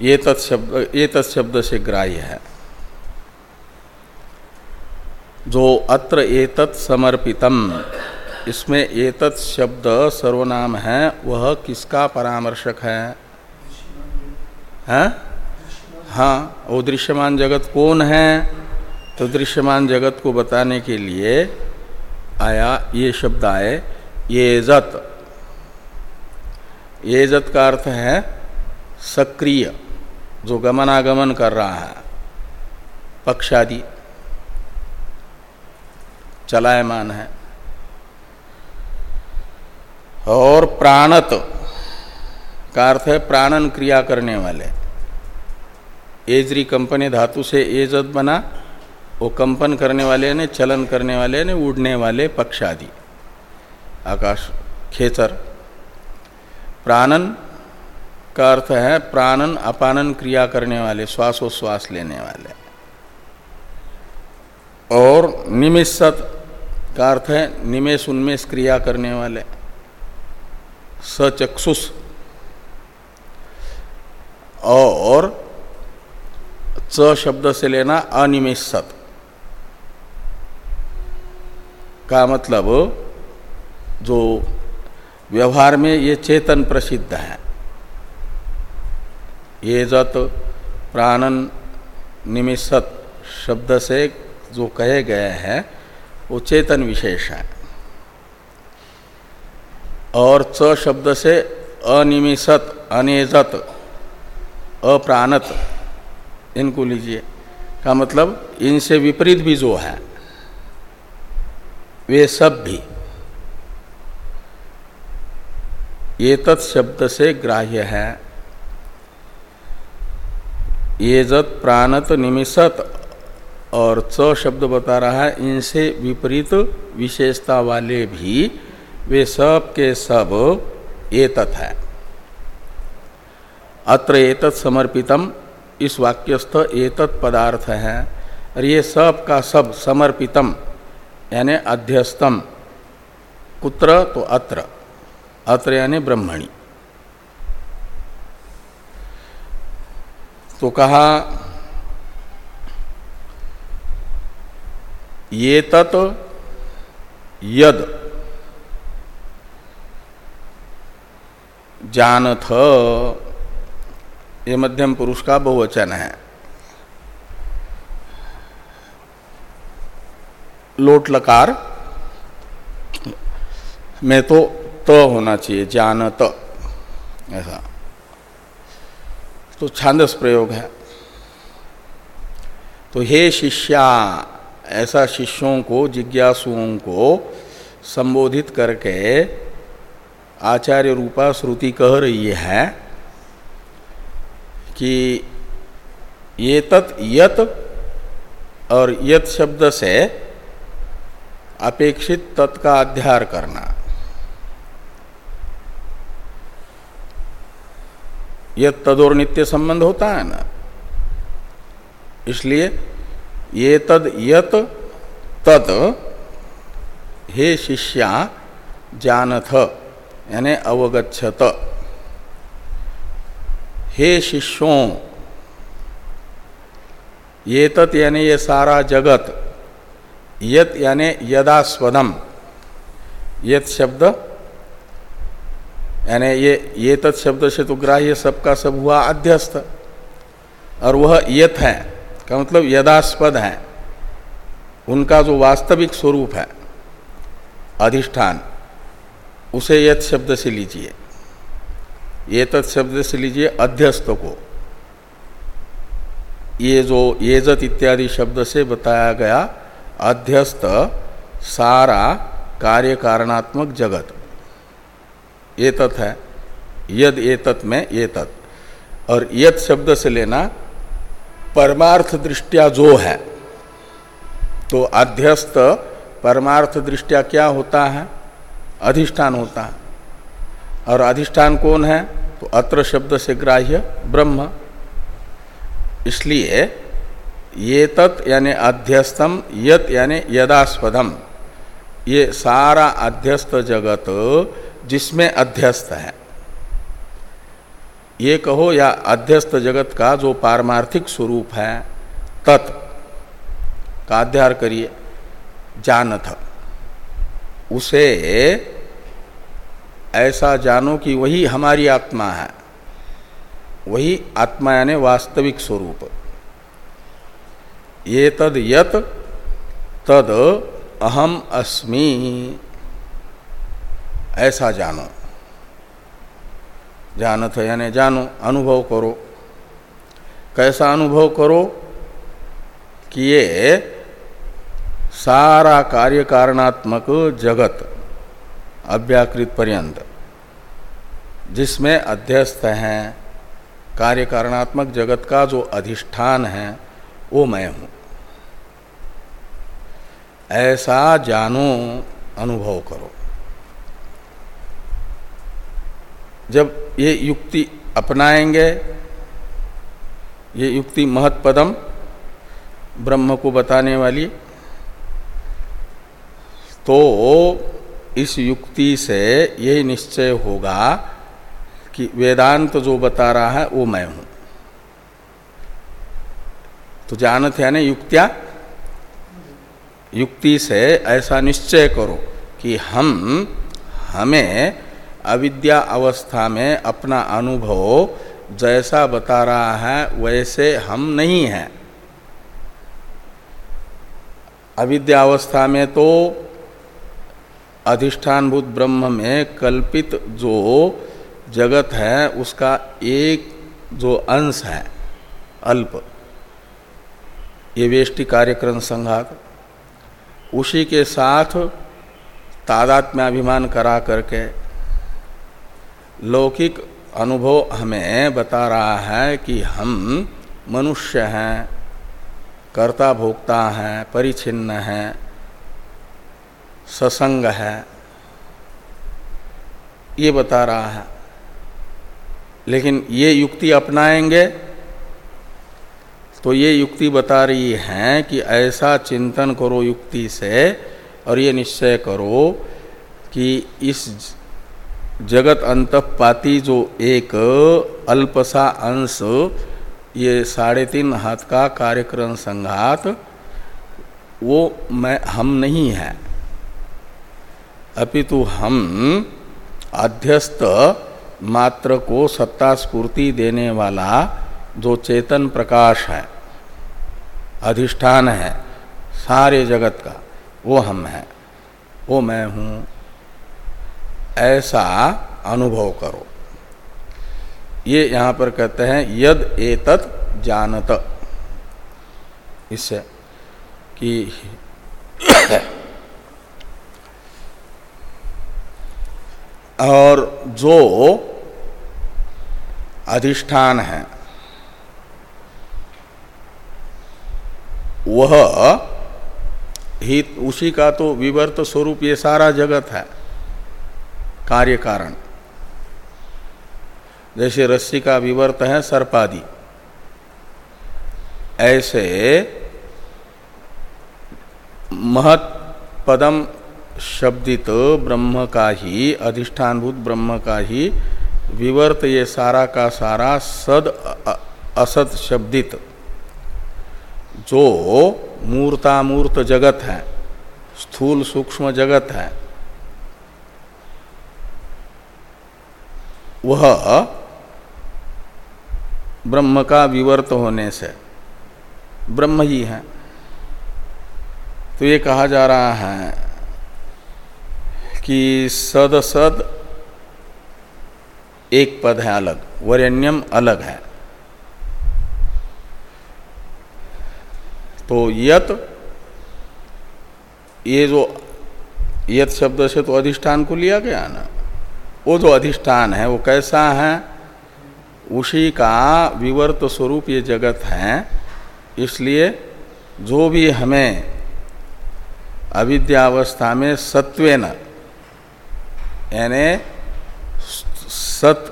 ये तत्शब्द ये तत्शब्द से ग्राह्य है। जो अत्र एतत् समर्पितम। इसमें एतत् शब्द सर्वनाम है, वह किसका परामर्शक है? हैं? हाँ वो दृश्यमान जगत कौन है? तो दृश्यमान जगत को बताने के लिए आया, ये शब्द आए ये जत ये जत का अर्थ है सक्रिय, जो गमनागमन कर रहा है, पक्षादि, चलायमान है। और प्राणत का अर्थ है प्राणन क्रिया करने वाले। एजरी कंपनी धातु से एजत बना, वो कंपन करने वाले ने, चलन करने वाले ने, उड़ने वाले पक्ष आदि आकाश खेचर प्राणन का अर्थ है प्राणन अपानन क्रिया करने वाले, श्वासोश्वास लेने वाले। और निमिषत का अर्थ है निमेश उन्मेष क्रिया करने वाले। सचक्षुष। और च शब्द से लेना अनिमिषत। का मतलब जो व्यवहार में ये चेतन प्रसिद्ध है। ये जत प्राणन निमिषत शब्द से जो कहे गए हैं, वो चेतन विशेष है। और च शब्द से अनिमिषत, अनेजत, अप्राणत, इनको लीजिए। का मतलब इनसे विपरीत भी जो है, वे सब भी, ये शब्द से ग्राह्य है। ये जत, प्राणत, निमिषत और च शब्द बता रहा है, इनसे विपरीत विशेषता वाले भी वे सब के सब एतत् है। अत्र एतत् समर्पितम, इस वाक्यस्थ एतत् पदार्थ है, और ये सब का सब समर्पितम, यानी अध्यस्तम। कुत्र तो अत्र। अत्र यानी ब्रह्मणी। तो कहा ये तत् यद जानथ। ये मध्यम पुरुष का बहुवचन है। लोट लकार। में तो त तो होना चाहिए, जानत। ऐसा। तो छांदस प्रयोग है। तो हे शिष्या, ऐसा शिष्यों को, जिज्ञासुओं को संबोधित करके आचार्य रूपा श्रुति कह रही है कि ये तत् यत और यत शब्द से अपेक्षित तत् का अध्यार करना। यत तदोर नित्य संबंध होता है ना? इसलिए ये तद यत तत् हे शिष्या जानथ। यानी अवगछत हे शिष्यों ये तत् यानी ये सारा जगत, यत यानी यदास्वदम यत शब्द, यानी ये ये तत् शब्द से तो ग्राह्य सबका सब हुआ अध्यस्त, और वह यत है, का मतलब यदास्पद है, उनका जो वास्तविक स्वरूप है, अधिष्ठान। उसे यथ शब्द से लीजिए। ये तत् शब्द से लीजिए अध्यस्त को। ये जो येजत इत्यादि शब्द से बताया गया अध्यस्त, सारा कार्य कारणात्मक जगत। ये तत् है। यद ये तत् में ये तत्। और यद शब्द से लेना परमार्थ दृष्टिया जो है। तो अध्यस्त, परमार्थ दृष्टिया क्या होता है? अधिष्ठान होता है। और अधिष्ठान कौन है? तो अत्र शब्द से ग्राह्य ब्रह्म। इसलिए ये तत् यानि अध्यस्तम, यत यानी यदास्पदम। ये सारा अध्यस्त जगत जिसमें अध्यस्त है। ये कहो, या अध्यस्त जगत का जो पारमार्थिक स्वरूप है, तत्। का अध्यार करिए, जानथ। उसे ऐसा जानो कि वही हमारी आत्मा है। वही आत्मा यानी वास्तविक स्वरूप। ये तद यत, तद अहम अस्मि। ऐसा जानो। जानत यानी जानो, अनुभव करो। कैसा अनुभव करो कि ये सारा कार्य कारणात्मक जगत अव्याकृत पर्यंत जिसमें अध्यस्त हैं कार्य कारणात्मक जगत का जो अधिष्ठान है, वो मैं हूँ। ऐसा जानो, अनुभव करो। जब ये युक्ति अपनाएँगे, ये युक्ति महत्पदम ब्रह्म को बताने वाली तो इस युक्ति से यही निश्चय होगा कि वेदांत जो बता रहा है, वो मैं हूँ। तो जानत है ना युक्तिया? युक्ति से ऐसा निश्चय करो कि हम, हमें अविद्या अवस्था में अपना अनुभव जैसा बता रहा है, वैसे हम नहीं हैं। अविद्या अवस्था में तो अधिष्ठानभूत ब्रह्म में कल्पित जो जगत है, उसका एक जो अंश है, अल्प। ये वेष्टि कार्यक्रम संघात। उसी के साथ तादात्म्याभिमान करा करके लौकिक अनुभव हमें बता रहा है कि हम मनुष्य हैं, कर्ता भोक्ता हैं, परिचिन्न हैं। ससंग है। ये बता रहा है। लेकिन ये युक्ति अपनाएँगे तो ये युक्ति बता रही है कि ऐसा चिंतन करो युक्ति से और ये निश्चय करो कि इस जगत अंतपाती जो एक अल्पसा अंश, ये साढ़े तीन हाथ का कार्यक्रम संघात, वो मैं, हम नहीं है। अपितु हम अध्यस्त मात्र को सत्ता स्फूर्ति देने वाला जो चेतन प्रकाश है, अधिष्ठान है, सारे जगत का, वो हम है। वो मैं हूँ। ऐसा अनुभव करो। ये यहाँ पर कहते हैं, यद एतत जानत। इससे कि और जो अधिष्ठान है, वह ही उसी का तो विवर्त स्वरूप ये सारा जगत है, कार्य कारण। जैसे रस्सी का विवर्त है, सर्पादि। ऐसे महत पदम शब्दित ब्रह्म का ही अधिष्ठानभूत ब्रह्म का ही विवर्त ये सारा का सारा, सद असत शब्दित। जो मूर्तामूर्त जगत है, स्थूल सूक्ष्म जगत है, वह ब्रह्म का विवर्त होने से, ब्रह्म ही है। तो ये कहा जा रहा है कि सद सद एक पद है अलग, वरेण्यम अलग है। तो यत, ये जो यत शब्द से तो अधिष्ठान को लिया गया ना, वो जो अधिष्ठान है, वो कैसा है? उसी का विवर्त स्वरूप ये जगत है, इसलिए जो भी हमें अविद्यावस्था में सत्वेन यानी सत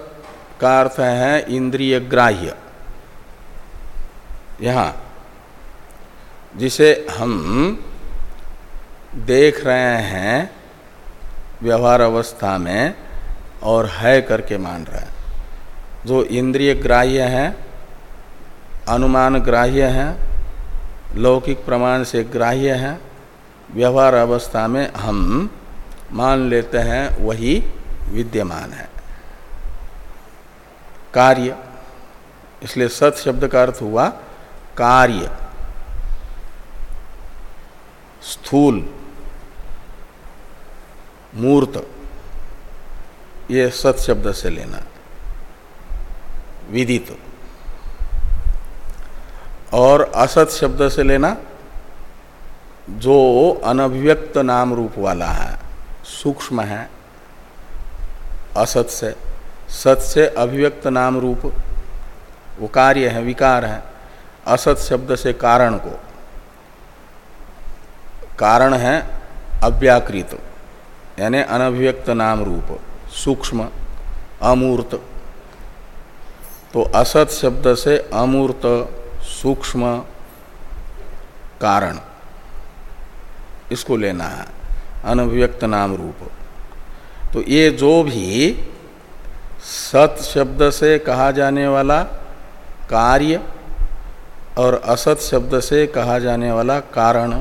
का अर्थ है इंद्रिय ग्राह्य। यहाँ, जिसे हम देख रहे हैं व्यवहार अवस्था में और है करके मान रहे हैं। जो इंद्रिय ग्राह्य है, अनुमान ग्राह्य है, लौकिक प्रमाण से ग्राह्य है, व्यवहार अवस्था में हम मान लेते हैं, वही विद्यमान है। कार्य, इसलिए सत शब्द का अर्थ हुआ कार्य। स्थूल, मूर्त, ये सत शब्द से लेना। विदित। और असत शब्द से लेना, जो अनभिव्यक्त नाम रूप वाला है। सूक्ष्म है, असत से। सत से अभिव्यक्त नाम रूप, वो कार्य है, विकार है। असत शब्द से कारण को। कारण है अव्याकृत, यानी अनभिव्यक्त नाम रूप, सूक्ष्म, अमूर्त। तो असत शब्द से अमूर्त, सूक्ष्म, कारण, इसको लेना है। अनभिव्यक्त नाम रूप तो ये जो भी सत शब्द से कहा जाने वाला कार्य और असत शब्द से कहा जाने वाला कारण,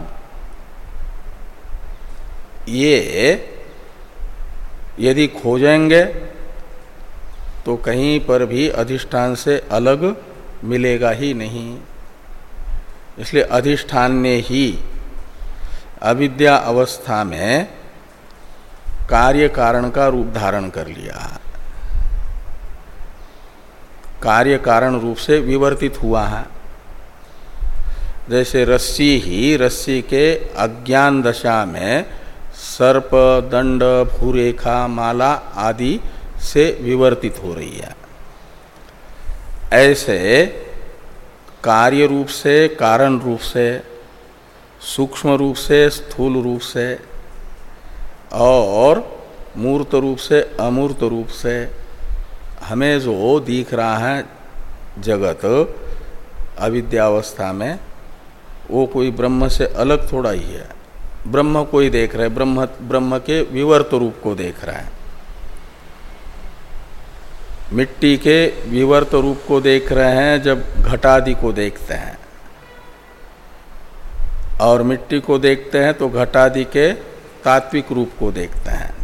ये यदि खोजेंगे तो कहीं पर भी अधिष्ठान से अलग मिलेगा ही नहीं। इसलिए अधिष्ठान ने ही अविद्या अवस्था में कार्य कारण का रूप धारण कर लिया। कार्य कारण रूप से विवर्तित हुआ है। जैसे रस्सी ही रस्सी के अज्ञान दशा में सर्प, दंड, भूरेखा, माला आदि से विवर्तित हो रही है। ऐसे कार्य रूप से, कारण रूप से सूक्ष्म रूप से, स्थूल रूप से, और मूर्त रूप से, अमूर्त रूप से हमें जो दिख रहा है जगत, अविद्यावस्था में, वो कोई ब्रह्म से अलग थोड़ा ही है। ब्रह्म को ही देख रहे ब्रह्म ब्रह्म के विवर्त रूप को देख रहा है। मिट्टी के विवर्त रूप को देख रहे हैं, जब घटादि को देखते हैं। और मिट्टी को देखते हैं तो घटादि के तात्विक रूप को देखते हैं।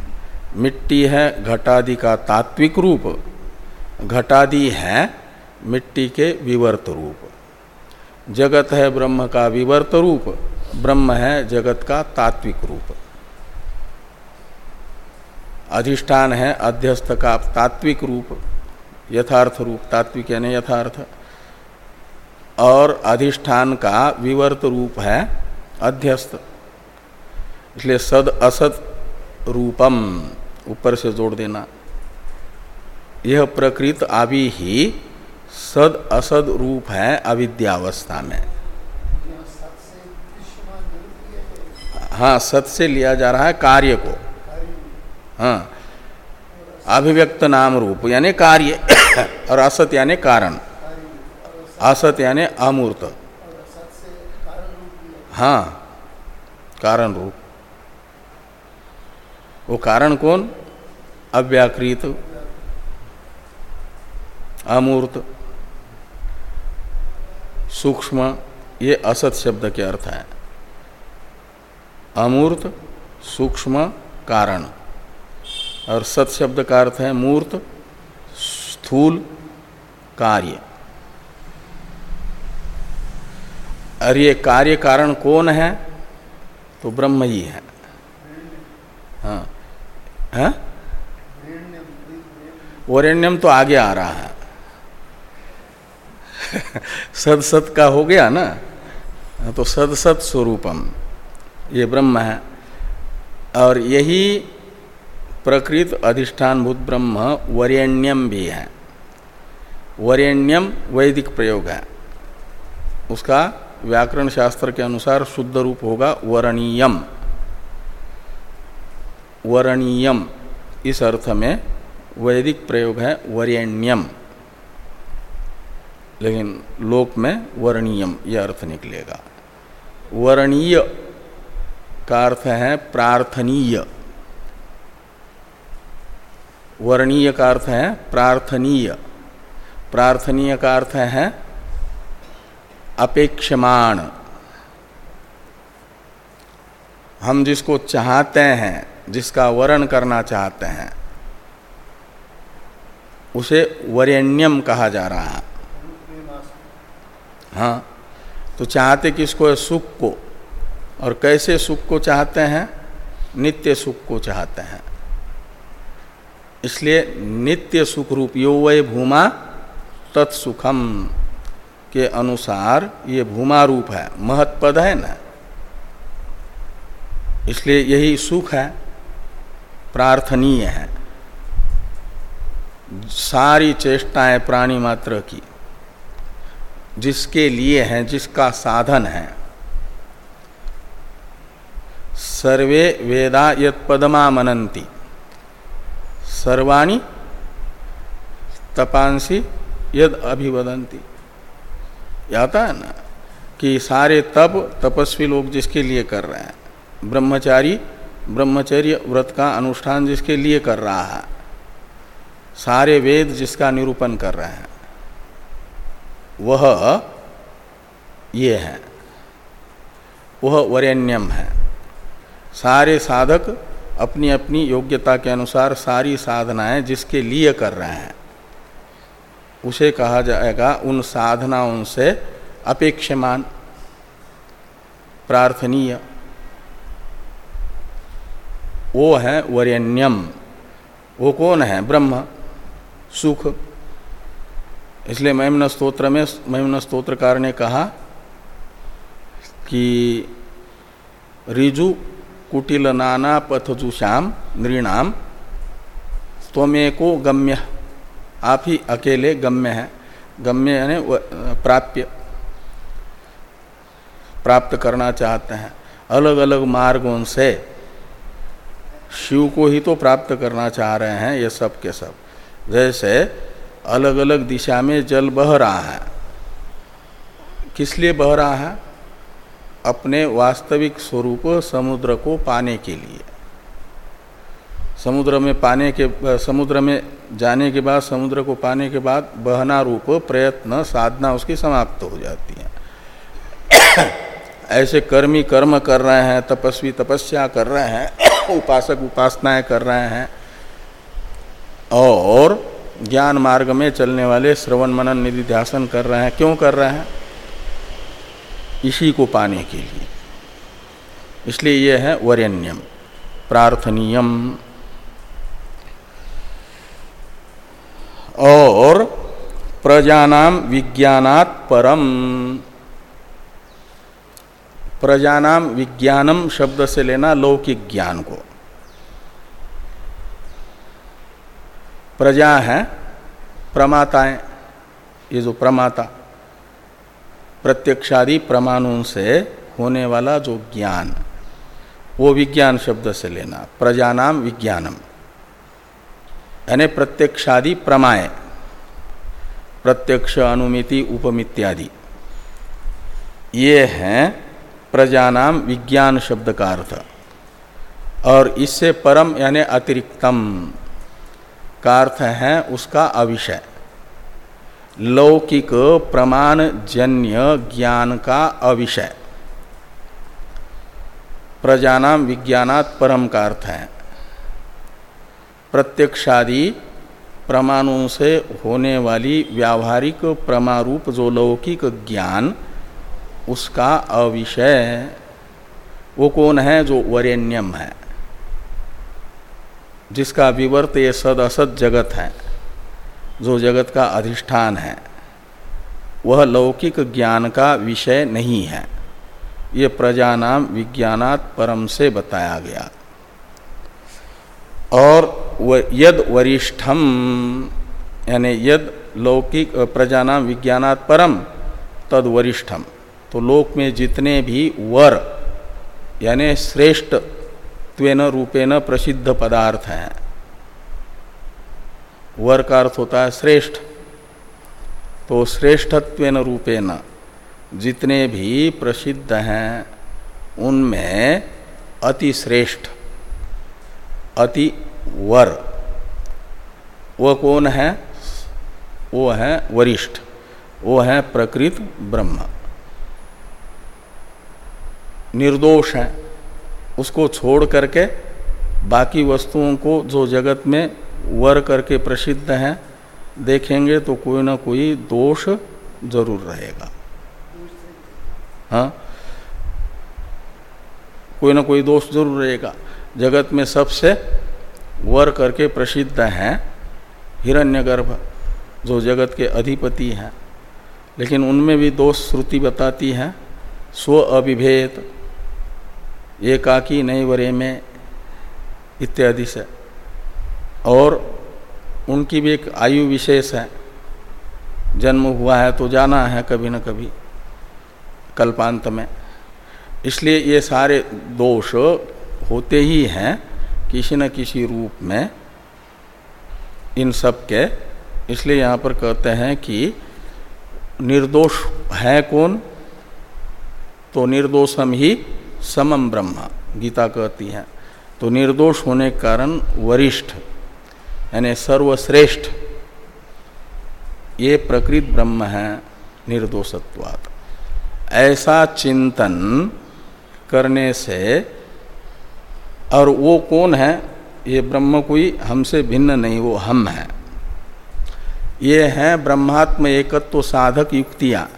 मिट्टी है, घटादि का तात्विक रूप। घटादि है, मिट्टी के विवर्त रूप। जगत है, ब्रह्म का विवर्त रूप। ब्रह्म है, जगत का तात्विक रूप। अधिष्ठान है, अध्यस्त का तात्विक रूप। यथार्थ रूप, तात्विक यानी यथार्थ। और अधिष्ठान का विवर्त रूप है अध्यस्त। इसलिए सद असत रूपम, ऊपर से जोड़ देना। यह प्रकृत आदि ही सद असद रूप है अविद्यावस्था में। हाँ सत से लिया जा रहा है कार्य को। हाँ अभिव्यक्त नाम रूप, यानी कार्य, और असत यानी कारण। असत यानी अमूर्त। हाँ कारण रूप। वो कारण कौन? अव्याकृत, अमूर्त, सूक्ष्म, ये असत शब्द के अर्थ है। अमूर्त, सूक्ष्म, कारण। और सत शब्द का अर्थ है मूर्त, स्थूल, कार्य। और ये कार्य कारण कौन है? तो ब्रह्म ही। है। हाँ? है वरेण्यम तो आगे आ रहा है। सद सत का हो गया ना? तो सद सत स्वरूपम, ये ब्रह्म है। और यही प्रकृत अधिष्ठानभूत ब्रह्म वरेण्यम भी है। वरेण्यम वैदिक प्रयोग है। उसका व्याकरण शास्त्र के अनुसार शुद्ध रूप होगा वरणीयम। वरणीयम, इस अर्थ में वैदिक प्रयोग है वरेण्यम। लेकिन लोक में वर्णीयम, यह अर्थ निकलेगा। वर्णीय का अर्थ है प्रार्थनीय। वर्णीय का अर्थ है प्रार्थनीय। प्रार्थनीय का अर्थ है अपेक्षमाण। हम जिसको चाहते हैं, जिसका वर्ण करना चाहते हैं, उसे वरेण्यम कहा जा रहा है। हाँ तो चाहते किसको है? सुख को। और कैसे सुख को चाहते हैं? नित्य सुख को चाहते हैं। इसलिए नित्य सुख रूप यो वह भूमा तत्सुखम। के अनुसार ये भूमा रूप है महत्पद है ना। इसलिए यही सुख है, प्रार्थनीय है। सारी चेष्टाएँ प्राणी मात्र की, जिसके लिए हैं, जिसका साधन है। सर्वे वेदा यद पदमा मनंती सर्वाणी तपांसी यद अभिवदंती आता है ना? कि सारे तप तपस्वी लोग जिसके लिए कर रहे हैं। ब्रह्मचारी, ब्रह्मचर्य व्रत का अनुष्ठान जिसके लिए कर रहा है। सारे वेद जिसका निरूपण कर रहे हैं। वह ये है। वह वरेण्यम है। सारे साधक अपनी अपनी योग्यता के अनुसार सारी साधनाएँ जिसके लिए कर रहे हैं। उसे कहा जाएगा, उन साधनाओं से अपेक्षमान, प्रार्थनीय। वो है वरेण्यम। वो कौन है? ब्रह्म, सुख। इसलिए महिमन स्त्रोत्र में महिमन स्त्रोत्रकार ने कहा कि रिजु कुटिल नाना पथजुषाम नृणाम त्वमेको गम्य। आप ही अकेले गम्य हैं। गम्य यानी प्राप्य। प्राप्त करना चाहते हैं। अलग अलग मार्गों से शिव को ही तो प्राप्त करना चाह रहे हैं ये सब के सब। जैसे अलग अलग दिशा में जल बह रहा है। किस लिए बह रहा है? अपने वास्तविक स्वरूप समुद्र को पाने के लिए। समुद्र में पाने के, समुद्र में जाने के बाद, समुद्र को पाने के बाद बहना रूप प्रयत्न, साधना उसकी समाप्त हो जाती है। ऐसे कर्मी कर्म कर रहे हैं, तपस्वी तपस्या कर रहे हैं, उपासक उपासनाएँ कर रहे हैं, और ज्ञान मार्ग में चलने वाले श्रवण मनन निधि ध्यासन कर रहे हैं। क्यों कर रहे हैं? इसी को पाने के लिए। इसलिए यह है वरेण्यम, प्रार्थनीयम। और प्रजानाम विज्ञानात परम। प्रजानाम विज्ञानम शब्द से लेना लौकिक ज्ञान को। प्रजा है, प्रमाताएँ, ये जो प्रमाता, प्रत्यक्षादि प्रमाणों से होने वाला जो ज्ञान, वो विज्ञान शब्द से लेना। प्रजानाम विज्ञानम। यानी प्रत्यक्षादि प्रमाय, प्रत्यक्ष अनुमिति, उपमित्यादि। ये हैं प्रजानाम विज्ञान शब्द का अर्थ। और इससे परम यानी अतिरिक्तम का अर्थ है उसका अविषय। लौकिक प्रमाण जन्य ज्ञान का अविषय। प्रजानाम विज्ञानात परम का अर्थ है। प्रत्यक्षादि प्रमाणों से होने वाली व्यावहारिक प्रमारूप जो लौकिक ज्ञान, उसका अविषय, वो कौन है जो वरेण्यम है? जिसका विवर्त ये सद असत जगत है, जो जगत का अधिष्ठान है, वह लौकिक ज्ञान का विषय नहीं है। ये प्रजानाम विज्ञानात परम से बताया गया। और यद वरिष्ठम, यानी यद लौकिक प्रजानाम विज्ञानात परम तद वरिष्ठम। तो लोक में जितने भी वर, यानी श्रेष्ठ त्वेन रूपेण प्रसिद्ध पदार्थ हैं, वर का अर्थ होता है श्रेष्ठ। तो श्रेष्ठत्वेन रूपेण जितने भी प्रसिद्ध हैं, उनमें अति श्रेष्ठ अति वर। वह कौन है? वो है वरिष्ठ। वो है प्रकृत ब्रह्म। निर्दोष है। उसको छोड़ करके बाकी वस्तुओं को जो जगत में वर करके प्रसिद्ध हैं, देखेंगे तो कोई ना कोई दोष ज़रूर रहेगा। हाँ? कोई ना कोई दोष ज़रूर रहेगा। जगत में सबसे वर करके प्रसिद्ध हैं हिरण्यगर्भ, जो जगत के अधिपति हैं। लेकिन उनमें भी दो श्रुति बताती है, स्व अभिभेद, एकाकी वरे में, इत्यादि से। और उनकी भी एक आयु विशेष है। जन्म हुआ है तो जाना है कभी न कभी कल्पांत में। इसलिए ये सारे दोष होते ही हैं, किसी न किसी रूप में इन सब के। इसलिए यहाँ पर कहते हैं कि निर्दोष है कौन? तो निर्दोषम ही समम ब्रह्म, गीता कहती है। तो निर्दोष होने के कारण वरिष्ठ, यानी सर्वश्रेष्ठ, ये प्रकृत ब्रह्म है, निर्दोषत्वात्। ऐसा चिंतन करने से और वो कौन है? ये ब्रह्म कोई हमसे भिन्न नहीं, वो हम है। ये हैं ब्रह्मात्म एकत्व साधक युक्तियाँ,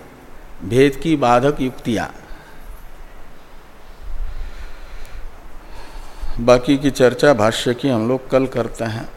भेद की बाधक युक्तियाँ। बाकी की चर्चा भाष्य की हम लोग कल करते हैं।